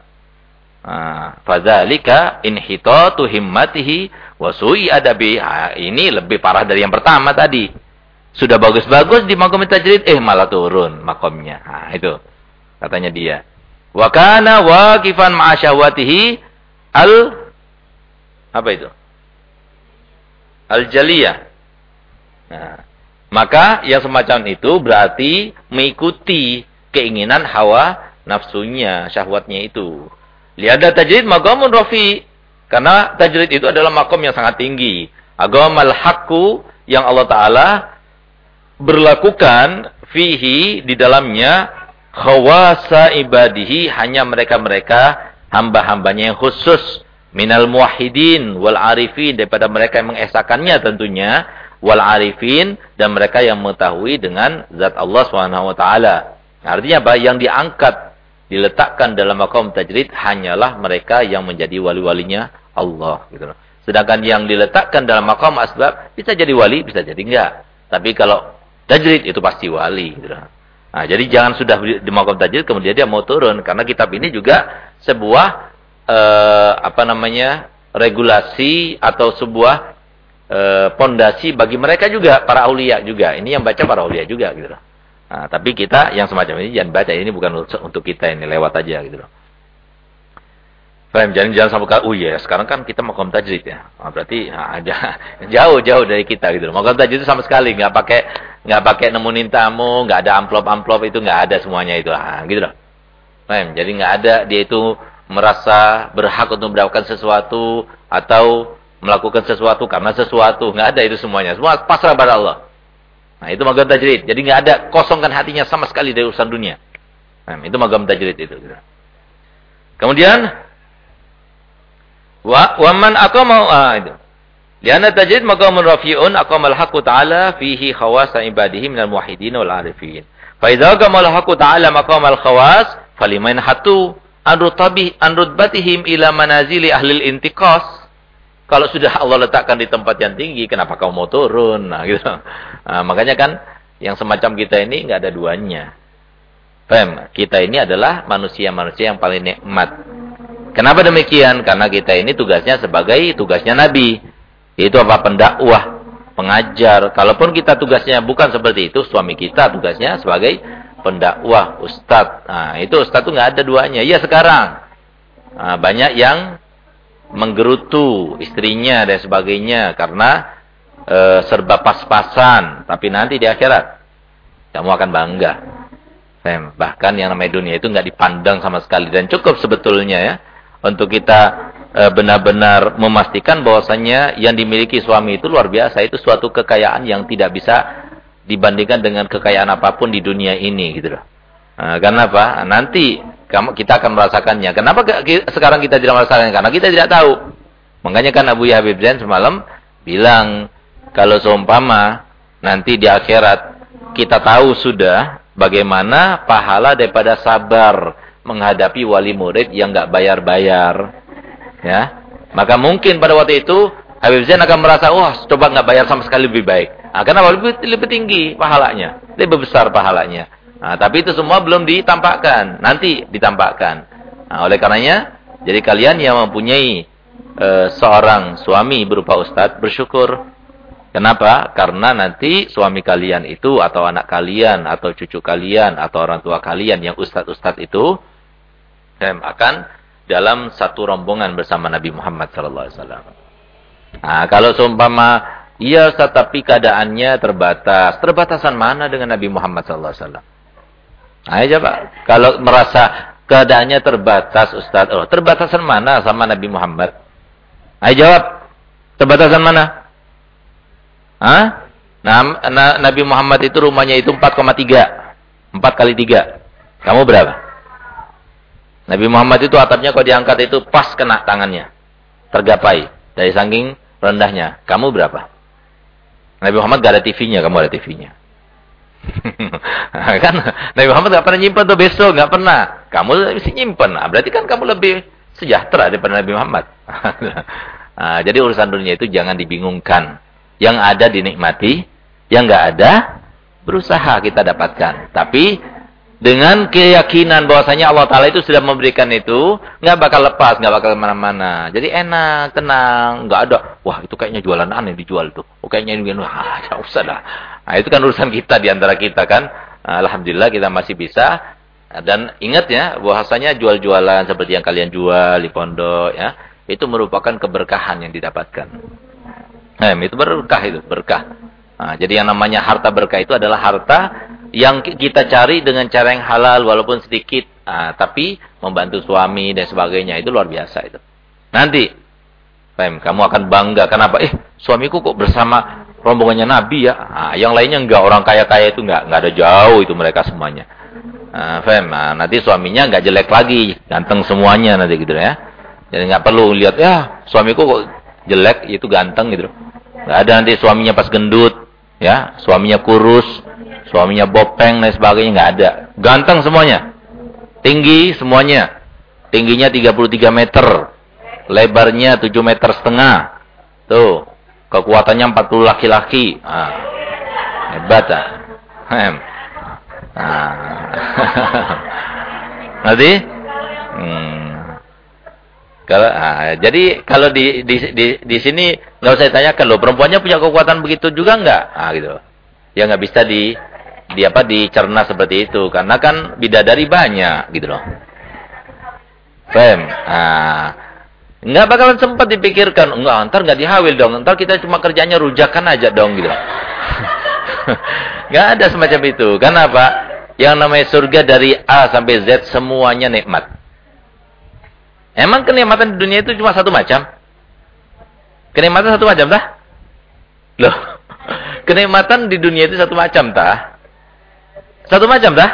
Nah, fadzalika inhitatu himmatihi wa su'i adabi. Ini lebih parah dari yang pertama tadi. Sudah bagus-bagus di makom tajrid, eh malah turun makomnya. Nah, itu katanya dia. Wa kana waqifan ma'asyawatihi al apa itu? Al-jaliyah. Nah, maka yang semacam itu berarti mengikuti keinginan hawa nafsunya, syahwatnya itu. Liada tajrid magamun rofi. Karena tajrid itu adalah makom yang sangat tinggi. Agamal hakku yang Allah Ta'ala berlakukan fihi di dalamnya khawasa ibadihi hanya mereka-mereka hamba-hambanya yang khusus minal muwahhidin wal arifin daripada mereka yang mengesakannya tentunya wal arifin dan mereka yang mengetahui dengan zat Allah taala. Artinya apa? Yang diangkat diletakkan dalam makom tajrid hanyalah mereka yang menjadi wali-walinya Allah gitu loh. Sedangkan yang diletakkan dalam makom asbab bisa jadi wali, bisa jadi enggak. Tapi kalau tajrid itu pasti wali gitu loh. Nah, jadi jangan sudah di makom tajrid kemudian dia mau turun karena kitab ini juga sebuah eh, apa namanya? regulasi atau sebuah Eh, pondasi bagi mereka juga para aulia juga. Ini yang baca para aulia juga gitu loh. Nah, tapi kita yang semacam ini jangan baca ini bukan untuk kita ini lewat aja gitu loh. Faham? Jangan jangan sampai oh iya sekarang kan kita mau tajrid ya. Nah, berarti nah, jauh-jauh dari kita gitu loh. Mau tajrid itu sama sekali nggak pakai nggak pakai nemuin tamu, nggak ada amplop-amplop itu nggak ada semuanya itu. Nah, gitu loh. Faham? Jadi nggak ada dia itu merasa berhak untuk mendapatkan sesuatu atau melakukan sesuatu karena sesuatu. Nggak ada itu semuanya. Semua pasrah pada Allah. Nah, itu magam tajrid. Jadi nggak ada kosongkan hatinya sama sekali dari urusan dunia. Nah, itu magam tajrid itu. Kemudian wa waman atau mau ah, itu. Lianna tajid maqamun rafi'un aqamal haqqu ta'ala fihi khawasa ibadihi minal muwahhidin wal arifin. Fa idza qamal haqqu ta'ala maqamal khawas faliman hatu an rutbatihim ila manazili ahli intiqas. Kalau sudah Allah letakkan di tempat yang tinggi, kenapa kau mau turun? Nah, gitu. Nah, makanya kan yang semacam kita ini nggak ada duanya. Paham? Kita ini adalah manusia-manusia yang paling nikmat. Kenapa demikian? Karena kita ini tugasnya sebagai tugasnya Nabi. Itu apa? Pendakwah, pengajar. Kalaupun kita tugasnya bukan seperti itu, suami kita tugasnya sebagai pendakwah, ustadz. Nah, itu ustadz itu nggak ada duanya. Iya sekarang. Nah, banyak yang menggerutu istrinya dan sebagainya karena e, serba pas-pasan. Tapi nanti di akhirat kamu akan bangga. Bahkan yang namanya dunia itu nggak dipandang sama sekali dan cukup sebetulnya ya untuk kita Eh, benar-benar memastikan bahwasannya yang dimiliki suami itu luar biasa. Itu suatu kekayaan yang tidak bisa dibandingkan dengan kekayaan apa pun di dunia ini gitu loh. Nah, karena apa? Nanti kamu kita akan merasakannya. Kenapa sekarang kita tidak merasakannya? Karena kita tidak tahu. Makanya kan Abu Habib Zain semalam bilang kalau seumpama nanti di akhirat kita tahu sudah bagaimana pahala daripada sabar menghadapi wali murid yang nggak bayar-bayar ya maka mungkin pada waktu itu Habib Zain akan merasa wah coba nggak bayar sama sekali lebih baik nah, karena lebih, lebih tinggi pahalanya lebih besar pahalanya nah, tapi itu semua belum ditampakkan nanti ditampakkan nah, oleh karenanya jadi kalian yang mempunyai e, seorang suami berupa ustadz bersyukur Kenapa? Karena nanti suami kalian itu atau anak kalian atau cucu kalian atau orang tua kalian yang ustadz-ustadz itu akan dalam satu rombongan bersama Nabi Muhammad sallallahu alaihi wasallam. Nah, kalau seumpama iya tetapi keadaannya terbatas, terbatasan mana dengan Nabi Muhammad sallallahu alaihi wasallam? Ayo coba, kalau merasa keadaannya terbatas Ustaz, oh, terbatasan mana sama Nabi Muhammad? Ayo jawab. Terbatasan mana? Hah? Nah, Nabi Muhammad itu rumahnya itu 4,3. 4 kali 3. Kamu berapa? Nabi Muhammad itu atapnya kalau diangkat itu pas kena tangannya. Tergapai. Dari saking rendahnya. Kamu berapa? Nabi Muhammad gak ada TV-nya, kamu ada TV-nya. kan Nabi Muhammad gak pernah nyimpan tuh besok, gak pernah. Kamu mesti nyimpan. Nah, berarti kan kamu lebih sejahtera daripada Nabi Muhammad. nah, jadi urusan dunia itu jangan dibingungkan. Yang ada dinikmati, yang gak ada berusaha kita dapatkan. Tapi dengan keyakinan bahwasanya Allah Taala itu sudah memberikan itu, nggak bakal lepas, nggak bakal ke mana-mana. Jadi enak, tenang, nggak ada. Wah itu kayaknya jualan aneh dijual tuh. Oh kayaknya ini, wah ya usah dah. Nah itu kan urusan kita di antara kita kan. Nah, Alhamdulillah kita masih bisa. Dan ingat ya, bahwasanya jual-jualan seperti yang kalian jual di pondok ya, itu merupakan keberkahan yang didapatkan. Nah, itu berkah itu, berkah. Nah, jadi yang namanya harta berkah itu adalah harta yang kita cari dengan cara yang halal walaupun sedikit, ah, tapi membantu suami dan sebagainya itu luar biasa itu. Nanti, Fem, kamu akan bangga. Kenapa? Eh, suamiku kok bersama rombongannya Nabi ya? Ah, yang lainnya enggak orang kaya-kaya itu enggak, enggak ada jauh itu mereka semuanya. Ah, Fem, ah, nanti suaminya enggak jelek lagi, ganteng semuanya nanti gitu ya. Jadi enggak perlu lihat ya suamiku kok jelek itu ganteng gitu. Enggak ada nanti suaminya pas gendut, ya, suaminya kurus, Suaminya bopeng dan sebagainya nggak ada. Ganteng semuanya. Tinggi semuanya. Tingginya 33 meter. Lebarnya 7 meter setengah. Tuh. Kekuatannya 40 laki-laki. Ah. Hebat ah. Ah. Nanti? Hmm. Kalau ah, jadi kalau di di di, di sini nggak usah ditanyakan loh perempuannya punya kekuatan begitu juga nggak? Ah gitu. Ya nggak bisa di di apa dicerna seperti itu karena kan bidadari banyak gitu loh. Fem. Ah. Enggak bakalan sempat dipikirkan, enggak, ntar enggak dihawil dong. Ntar kita cuma kerjanya rujakan aja dong gitu. enggak ada semacam itu. Karena apa? Yang namanya surga dari A sampai Z semuanya nikmat. Emang kenikmatan di dunia itu cuma satu macam? Kenikmatan satu macam tah? Loh. Kenikmatan di dunia itu satu macam tah? Satu macam dah?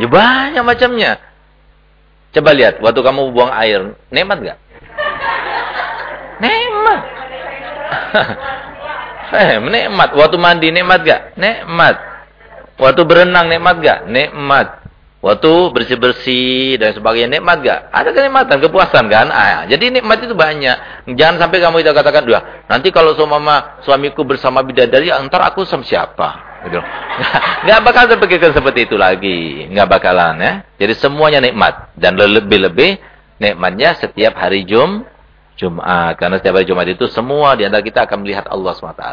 Ya banyak macamnya. Coba lihat, waktu kamu buang air, nikmat gak? Nikmat. eh, nikmat. Waktu mandi nikmat gak? Nikmat. Waktu berenang nikmat gak? Nikmat. Waktu bersih-bersih dan sebagainya nikmat gak? Ada kenikmatan, kepuasan kan? Ah, jadi nikmat itu banyak. Jangan sampai kamu itu katakan, dua. nanti kalau suami suamiku bersama bidadari, antar aku sama siapa?" Gitu. Nggak bakal terpikirkan seperti itu lagi. Nggak bakalan ya. Jadi semuanya nikmat dan lebih-lebih nikmatnya setiap hari Jum Jumat. Karena setiap hari Jumat itu semua di antara kita akan melihat Allah SWT.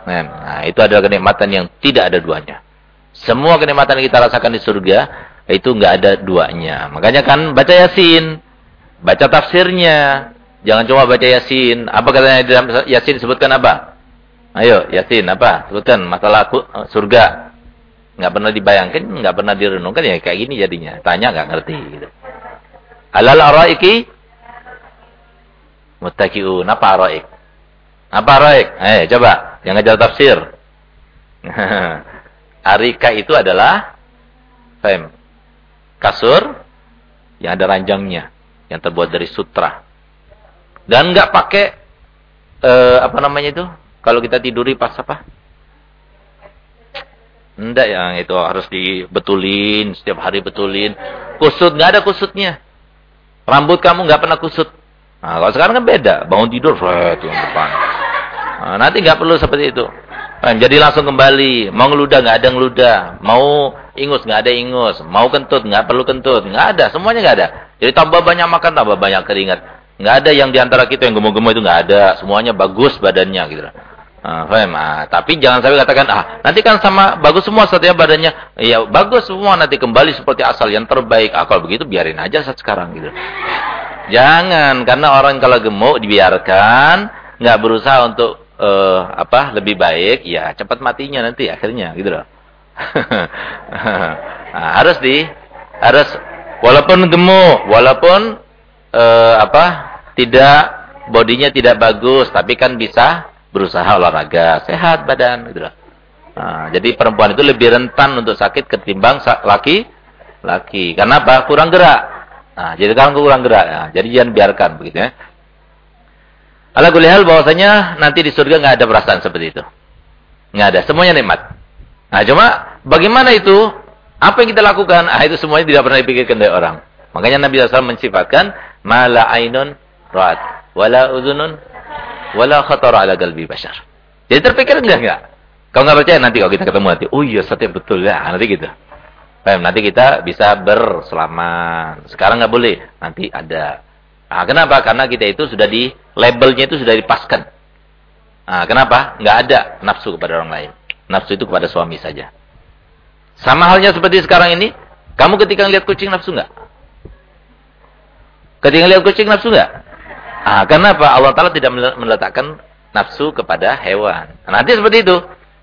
Nah, itu adalah kenikmatan yang tidak ada duanya. Semua kenikmatan yang kita rasakan di surga itu nggak ada duanya. Makanya kan baca Yasin, baca tafsirnya. Jangan cuma baca Yasin. Apa katanya dalam Yasin disebutkan apa? Ayo Yasin apa? Sebutkan masalah surga. Nggak pernah dibayangkan, nggak pernah direnungkan ya kayak gini jadinya. Tanya nggak ngerti gitu. Alal araiki muttaqiun. Apa araik? Apa araik? Eh, coba yang ngajar tafsir. Arika itu adalah fem, kasur yang ada ranjangnya, yang terbuat dari sutra. Dan nggak pakai eh, apa namanya itu? Kalau kita tiduri pas apa? Enggak yang itu harus dibetulin, setiap hari betulin. Kusut nggak ada kusutnya. Rambut kamu nggak pernah kusut. Nah, kalau sekarang kan beda, bangun tidur flat yang depan. Nah, nanti nggak perlu seperti itu. Nah, jadi langsung kembali. Mau ngeludah nggak ada ngeludah. Mau ingus nggak ada ingus. Mau kentut nggak perlu kentut. Nggak ada. Semuanya nggak ada. Jadi tambah banyak makan, tambah banyak keringat. Nggak ada yang di antara kita yang gemuk-gemuk itu nggak ada. Semuanya bagus badannya gitu. Nah, Nah, tapi jangan sampai katakan, ah nanti kan sama bagus semua satunya badannya. Ya bagus semua nanti kembali seperti asal yang terbaik. Ah, kalau begitu biarin aja saat sekarang gitu. Jangan, karena orang kalau gemuk dibiarkan, nggak berusaha untuk uh, apa lebih baik, ya cepat matinya nanti akhirnya gitu loh. nah, harus di harus walaupun gemuk, walaupun uh, apa tidak bodinya tidak bagus, tapi kan bisa berusaha olahraga, sehat badan gitu loh. Nah, jadi perempuan itu lebih rentan untuk sakit ketimbang laki laki. Karena? Kurang gerak. Nah, jadi kan kurang gerak. Nah, jadi jangan biarkan begitu ya. Ala kulihal bahwasanya nanti di surga nggak ada perasaan seperti itu. Nggak ada, semuanya nikmat. Nah, cuma bagaimana itu? Apa yang kita lakukan? Ah, itu semuanya tidak pernah dipikirkan oleh orang. Makanya Nabi SAW mensifatkan mala ainun ra'at wala udhunun wala khatar ala qalbi bashar. Jadi terpikir enggak enggak? Kalau nggak percaya nanti kalau kita ketemu nanti, oh iya setiap betul ya, nanti gitu. Baik, nanti kita bisa berselaman. Sekarang nggak boleh, nanti ada Nah, kenapa? Karena kita itu sudah di labelnya itu sudah dipaskan. Nah, kenapa? Nggak ada nafsu kepada orang lain. Nafsu itu kepada suami saja. Sama halnya seperti sekarang ini, kamu ketika lihat kucing nafsu nggak? Ketika lihat kucing nafsu nggak? Ah, kenapa? Allah Taala tidak meletakkan nafsu kepada hewan. Nah, nanti seperti itu.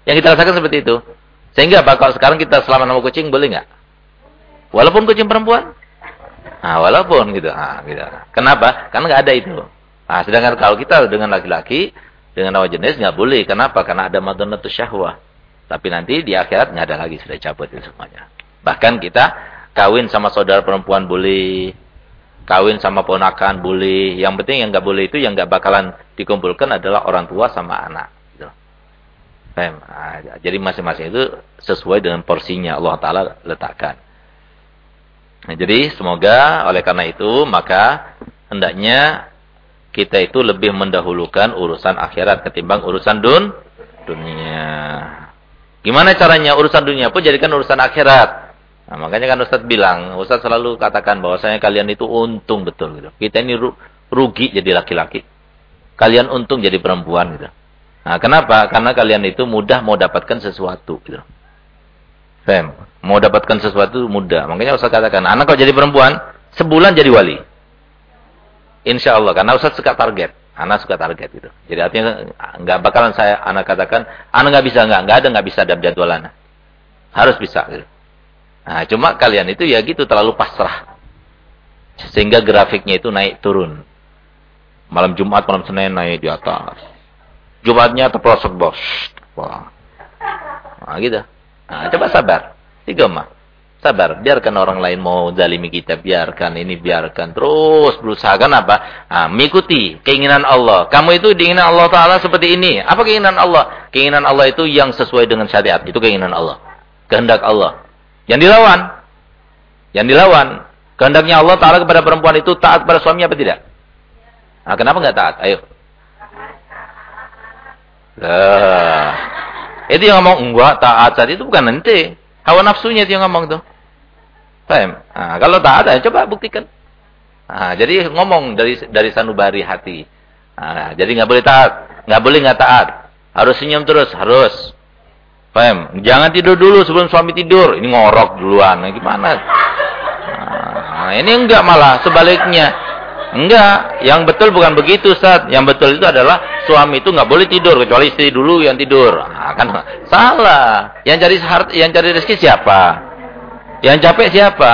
Yang kita rasakan seperti itu. Sehingga apa? Kalau sekarang kita selama nama kucing boleh nggak? Walaupun kucing perempuan, Nah, walaupun gitu. Nah, gitu. Kenapa? Karena nggak ada itu. Nah, sedangkan kalau kita dengan laki-laki dengan lawan jenis nggak boleh. Kenapa? Karena ada madonnatus syahwah. Tapi nanti di akhirat nggak ada lagi sudah cabut itu semuanya. Bahkan kita kawin sama saudara perempuan boleh, kawin sama ponakan boleh. Yang penting yang nggak boleh itu yang nggak bakalan dikumpulkan adalah orang tua sama anak. Nah, jadi masing-masing itu sesuai dengan porsinya Allah Taala letakkan. Nah, jadi semoga oleh karena itu maka hendaknya kita itu lebih mendahulukan urusan akhirat ketimbang urusan dun dunia. Gimana caranya urusan dunia pun jadikan urusan akhirat. Nah, makanya kan Ustaz bilang, Ustaz selalu katakan bahwasanya kalian itu untung betul gitu. Kita ini rugi jadi laki-laki. Kalian untung jadi perempuan gitu. Nah, kenapa? Karena kalian itu mudah mau dapatkan sesuatu gitu. Fem, mau dapatkan sesuatu mudah. Makanya Ustaz katakan, anak kalau jadi perempuan, sebulan jadi wali. Insya Allah, karena Ustaz suka target. Anak suka target gitu. Jadi artinya nggak bakalan saya anak katakan, anak nggak bisa nggak, nggak ada nggak bisa dalam jadwal anak. Harus bisa. Gitu. Nah, cuma kalian itu ya gitu terlalu pasrah. Sehingga grafiknya itu naik turun. Malam Jumat, malam Senin naik di atas. Jumatnya terprosok bos. Wah. Nah, gitu. Nah, coba sabar. Tiga mah. Sabar, biarkan orang lain mau zalimi kita, biarkan ini, biarkan. Terus berusaha kan apa? Nah, mengikuti keinginan Allah. Kamu itu diinginan Allah Ta'ala seperti ini. Apa keinginan Allah? Keinginan Allah itu yang sesuai dengan syariat. Itu keinginan Allah. Kehendak Allah. Yang dilawan. Yang dilawan. Kehendaknya Allah Ta'ala kepada perempuan itu taat kepada suami apa tidak? Nah, kenapa nggak taat? Ayo. Nah, itu yang ngomong, enggak taat saat itu bukan nanti. Hawa nafsunya itu yang ngomong tuh. Paham? Nah, kalau tak ada, coba buktikan. Nah, jadi ngomong dari dari sanubari hati. Nah, jadi nggak boleh taat, nggak boleh nggak taat. Harus senyum terus, harus. Paham? Jangan tidur dulu sebelum suami tidur. Ini ngorok duluan. Nah, gimana? Nah, ini enggak malah sebaliknya. Enggak, yang betul bukan begitu Ustaz. Yang betul itu adalah suami itu enggak boleh tidur kecuali istri dulu yang tidur. Nah, salah. Yang cari yang cari rezeki siapa? Yang capek siapa?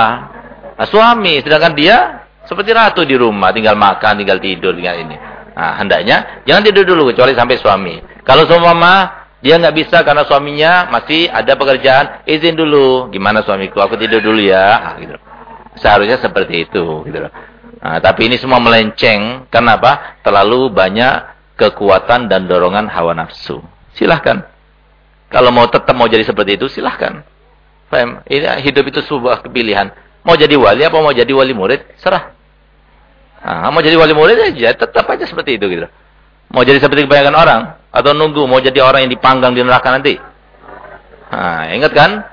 Nah, suami, sedangkan dia seperti ratu di rumah, tinggal makan, tinggal tidur, tinggal ini. Nah, hendaknya jangan tidur dulu kecuali sampai suami. Kalau mama dia nggak bisa karena suaminya masih ada pekerjaan, izin dulu. Gimana suamiku? Aku tidur dulu ya. Nah, gitu. Seharusnya seperti itu, gitu Nah, tapi ini semua melenceng. Kenapa? Terlalu banyak kekuatan dan dorongan hawa nafsu. Silahkan. Kalau mau tetap mau jadi seperti itu, silahkan. Faham? Ini hidup itu sebuah pilihan. Mau jadi wali apa mau jadi wali murid, serah. Nah, mau jadi wali murid aja, tetap aja seperti itu gitu. Mau jadi seperti kebanyakan orang atau nunggu mau jadi orang yang dipanggang di neraka nanti. Nah, ingat kan?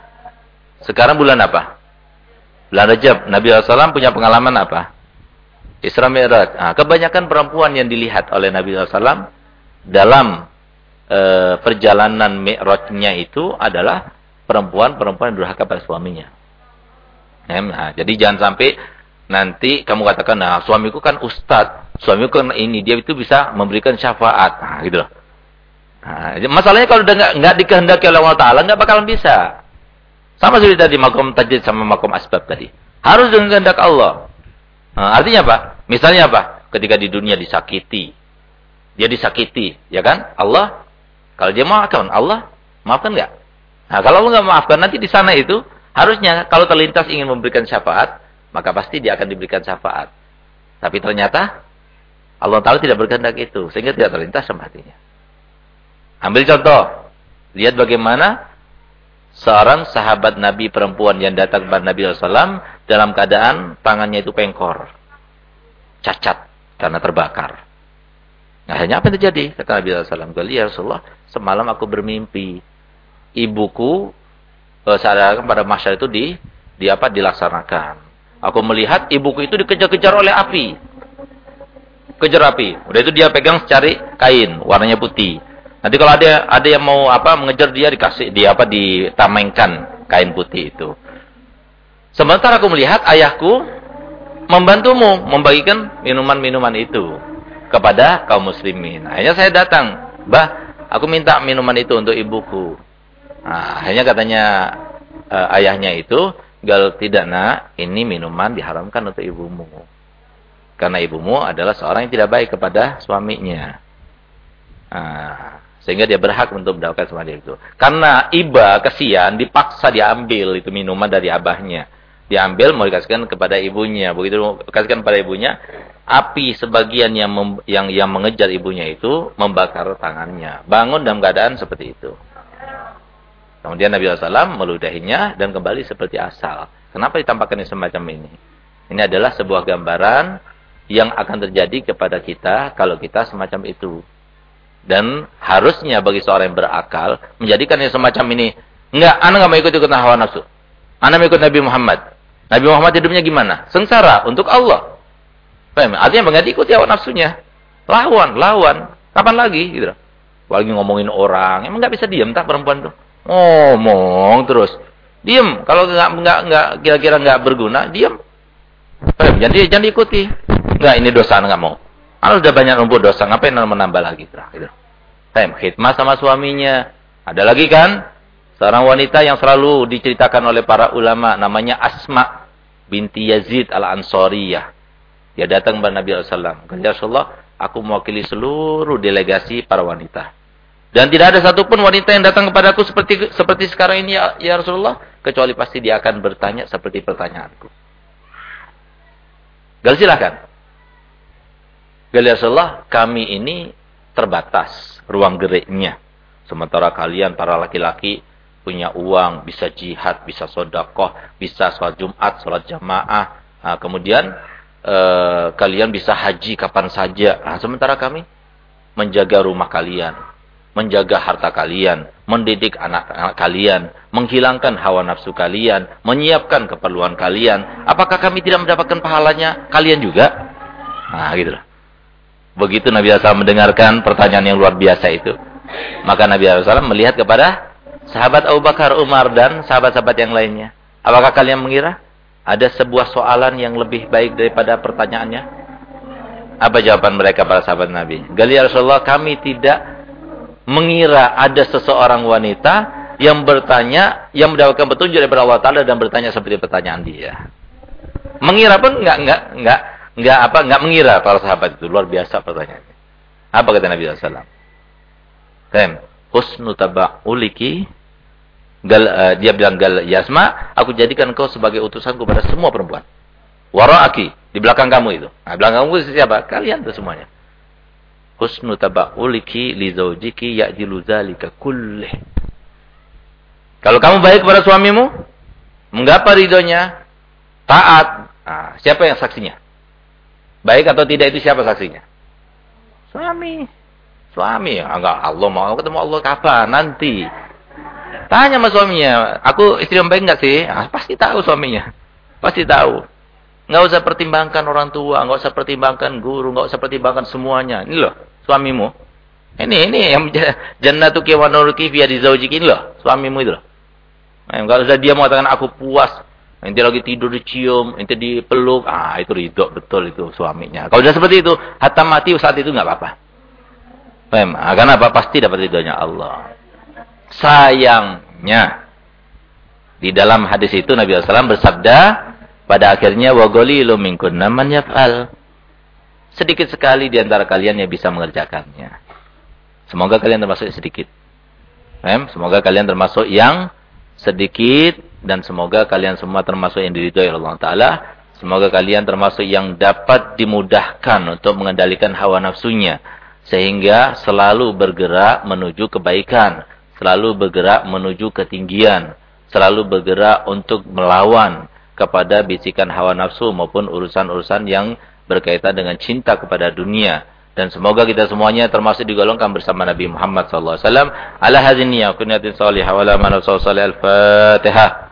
Sekarang bulan apa? Bulan Rajab. Nabi SAW punya pengalaman apa? Isra Mi'raj. Nah, kebanyakan perempuan yang dilihat oleh Nabi SAW dalam e, perjalanan Mi'rajnya itu adalah perempuan-perempuan yang durhaka pada suaminya. Nah, jadi jangan sampai nanti kamu katakan, nah suamiku kan ustad, suamiku kan ini, dia itu bisa memberikan syafaat. Nah, gitu loh. Nah, masalahnya kalau udah nggak nggak dikehendaki oleh Allah Taala nggak bakalan bisa. Sama seperti tadi makom tajid sama makom asbab tadi. Harus dengan kehendak Allah. Nah, artinya apa? Misalnya apa? Ketika di dunia disakiti. Dia disakiti, ya kan? Allah, kalau dia maafkan, Allah maafkan nggak? Nah, kalau Allah nggak maafkan, nanti di sana itu, harusnya kalau terlintas ingin memberikan syafaat, maka pasti dia akan diberikan syafaat. Tapi ternyata, Allah Ta'ala tidak berkehendak itu, sehingga tidak terlintas sama hatinya. Ambil contoh. Lihat bagaimana seorang sahabat Nabi perempuan yang datang kepada Nabi SAW dalam keadaan tangannya itu pengkor. Cacat karena terbakar. Nah, hanya apa yang terjadi? Kata Nabi SAW, ya Rasulullah, semalam aku bermimpi. Ibuku eh, sadarkan pada masyarakat itu di, di apa dilaksanakan. Aku melihat ibuku itu dikejar-kejar oleh api. Kejar api. Udah itu dia pegang secari kain, warnanya putih. Nanti kalau ada ada yang mau apa mengejar dia dikasih dia apa ditamengkan kain putih itu. Sementara aku melihat ayahku membantumu membagikan minuman-minuman itu kepada kaum muslimin. Akhirnya saya datang, "Bah, aku minta minuman itu untuk ibuku." Nah, akhirnya katanya uh, ayahnya itu, "Gal tidak nak, ini minuman diharamkan untuk ibumu." Karena ibumu adalah seorang yang tidak baik kepada suaminya. Nah, sehingga dia berhak untuk mendapatkan semua itu. Karena iba, kesian, dipaksa diambil itu minuman dari abahnya. Diambil mau dikasihkan kepada ibunya. Begitu dikasihkan kepada ibunya, api sebagian yang mem, yang yang mengejar ibunya itu membakar tangannya. Bangun dalam keadaan seperti itu. Kemudian Nabi SAW meludahinya dan kembali seperti asal. Kenapa ditampakkan semacam ini? Ini adalah sebuah gambaran yang akan terjadi kepada kita kalau kita semacam itu. Dan harusnya bagi seorang yang berakal menjadikan yang semacam ini. Enggak, anak enggak mau ikut-ikutan hawa nafsu. Mau ikut Nabi Muhammad. Nabi Muhammad hidupnya gimana? Sengsara untuk Allah. Paham? Artinya enggak ikuti hawa nafsunya. Lawan, lawan. Kapan lagi gitu. Lagi ngomongin orang, emang enggak bisa diam tak perempuan tuh. Ngomong terus. Diam. Kalau enggak enggak enggak kira-kira enggak berguna, diam. Paham? Jangan jangan diikuti. Enggak, ini dosa enggak mau. Kalau sudah banyak numpuk dosa, ngapain menambah lagi? Gitu. Tem, khidmat sama suaminya. Ada lagi kan? Seorang wanita yang selalu diceritakan oleh para ulama. Namanya Asma binti Yazid al-Ansoriyah. Dia datang kepada Nabi SAW. Ya Rasulullah, aku mewakili seluruh delegasi para wanita. Dan tidak ada satupun wanita yang datang kepada aku seperti seperti sekarang ini ya, ya Rasulullah. kecuali pasti dia akan bertanya seperti pertanyaanku. Gal silakan. Gal ya Rasulullah, kami ini terbatas ruang geriknya. Sementara kalian para laki-laki punya uang, bisa jihad, bisa sodakoh, bisa sholat Jumat, sholat jamaah. Nah, kemudian eh, kalian bisa haji kapan saja. Nah, sementara kami menjaga rumah kalian, menjaga harta kalian, mendidik anak-anak kalian, menghilangkan hawa nafsu kalian, menyiapkan keperluan kalian. Apakah kami tidak mendapatkan pahalanya? Kalian juga? Nah, gitu loh. Begitu Nabi SAW mendengarkan pertanyaan yang luar biasa itu. Maka Nabi SAW melihat kepada sahabat Abu Bakar, Umar, dan sahabat-sahabat yang lainnya. Apakah kalian mengira ada sebuah soalan yang lebih baik daripada pertanyaannya? Apa jawaban mereka para sahabat Nabi? Gali ya Rasulullah, kami tidak mengira ada seseorang wanita yang bertanya, yang mendapatkan petunjuk daripada Allah Taala dan bertanya seperti pertanyaan dia. Mengira pun enggak enggak enggak enggak apa enggak mengira para sahabat itu luar biasa pertanyaannya. Apa kata Nabi sallallahu alaihi wasallam? Husnu taba'uliki gal, uh, dia bilang gal yasma, aku jadikan kau sebagai utusanku pada semua perempuan. Wara'aki, di belakang kamu itu. Nah, belakang kamu siapa? Kalian tuh semuanya. Husnu taba'uliki li zaujiki ya'dilu zalika kullih. Kalau kamu baik kepada suamimu, menggapai ridhonya, taat, nah, siapa yang saksinya? Baik atau tidak itu siapa saksinya? Suami. Suami. Enggak, Allah mau ketemu Allah kapan? Nanti. Tanya sama suaminya, aku istri yang baik enggak sih? Ah, pasti tahu suaminya. Pasti tahu. Nggak usah pertimbangkan orang tua, nggak usah pertimbangkan guru, nggak usah pertimbangkan semuanya. Ini loh, suamimu. Ini, ini yang jannatuki wa nuruki di zaujiki ini loh, suamimu itu loh. Nah, kalau usah dia mengatakan aku puas, nanti lagi tidur dicium, nanti dipeluk, ah itu ridho betul itu suaminya. Kalau sudah seperti itu, hatta mati saat itu nggak apa-apa. Ah, karena apa? Pasti dapat ridhonya Allah. Sayangnya, di dalam hadis itu Nabi SAW bersabda, pada akhirnya wa qalilu minkunna man yaf'al. Sedikit sekali di antara kalian yang bisa mengerjakannya. Semoga kalian termasuk sedikit. Semoga kalian termasuk yang sedikit dan semoga kalian semua termasuk yang diridhoi Allah taala. Semoga kalian termasuk yang dapat dimudahkan untuk mengendalikan hawa nafsunya sehingga selalu bergerak menuju kebaikan, selalu bergerak menuju ketinggian, selalu bergerak untuk melawan kepada bisikan hawa nafsu maupun urusan-urusan yang berkaitan dengan cinta kepada dunia. Dan semoga kita semuanya termasuk digolongkan bersama Nabi Muhammad SAW. Ala hazin niyah, kuniyatin salihah, wa la al-fatihah.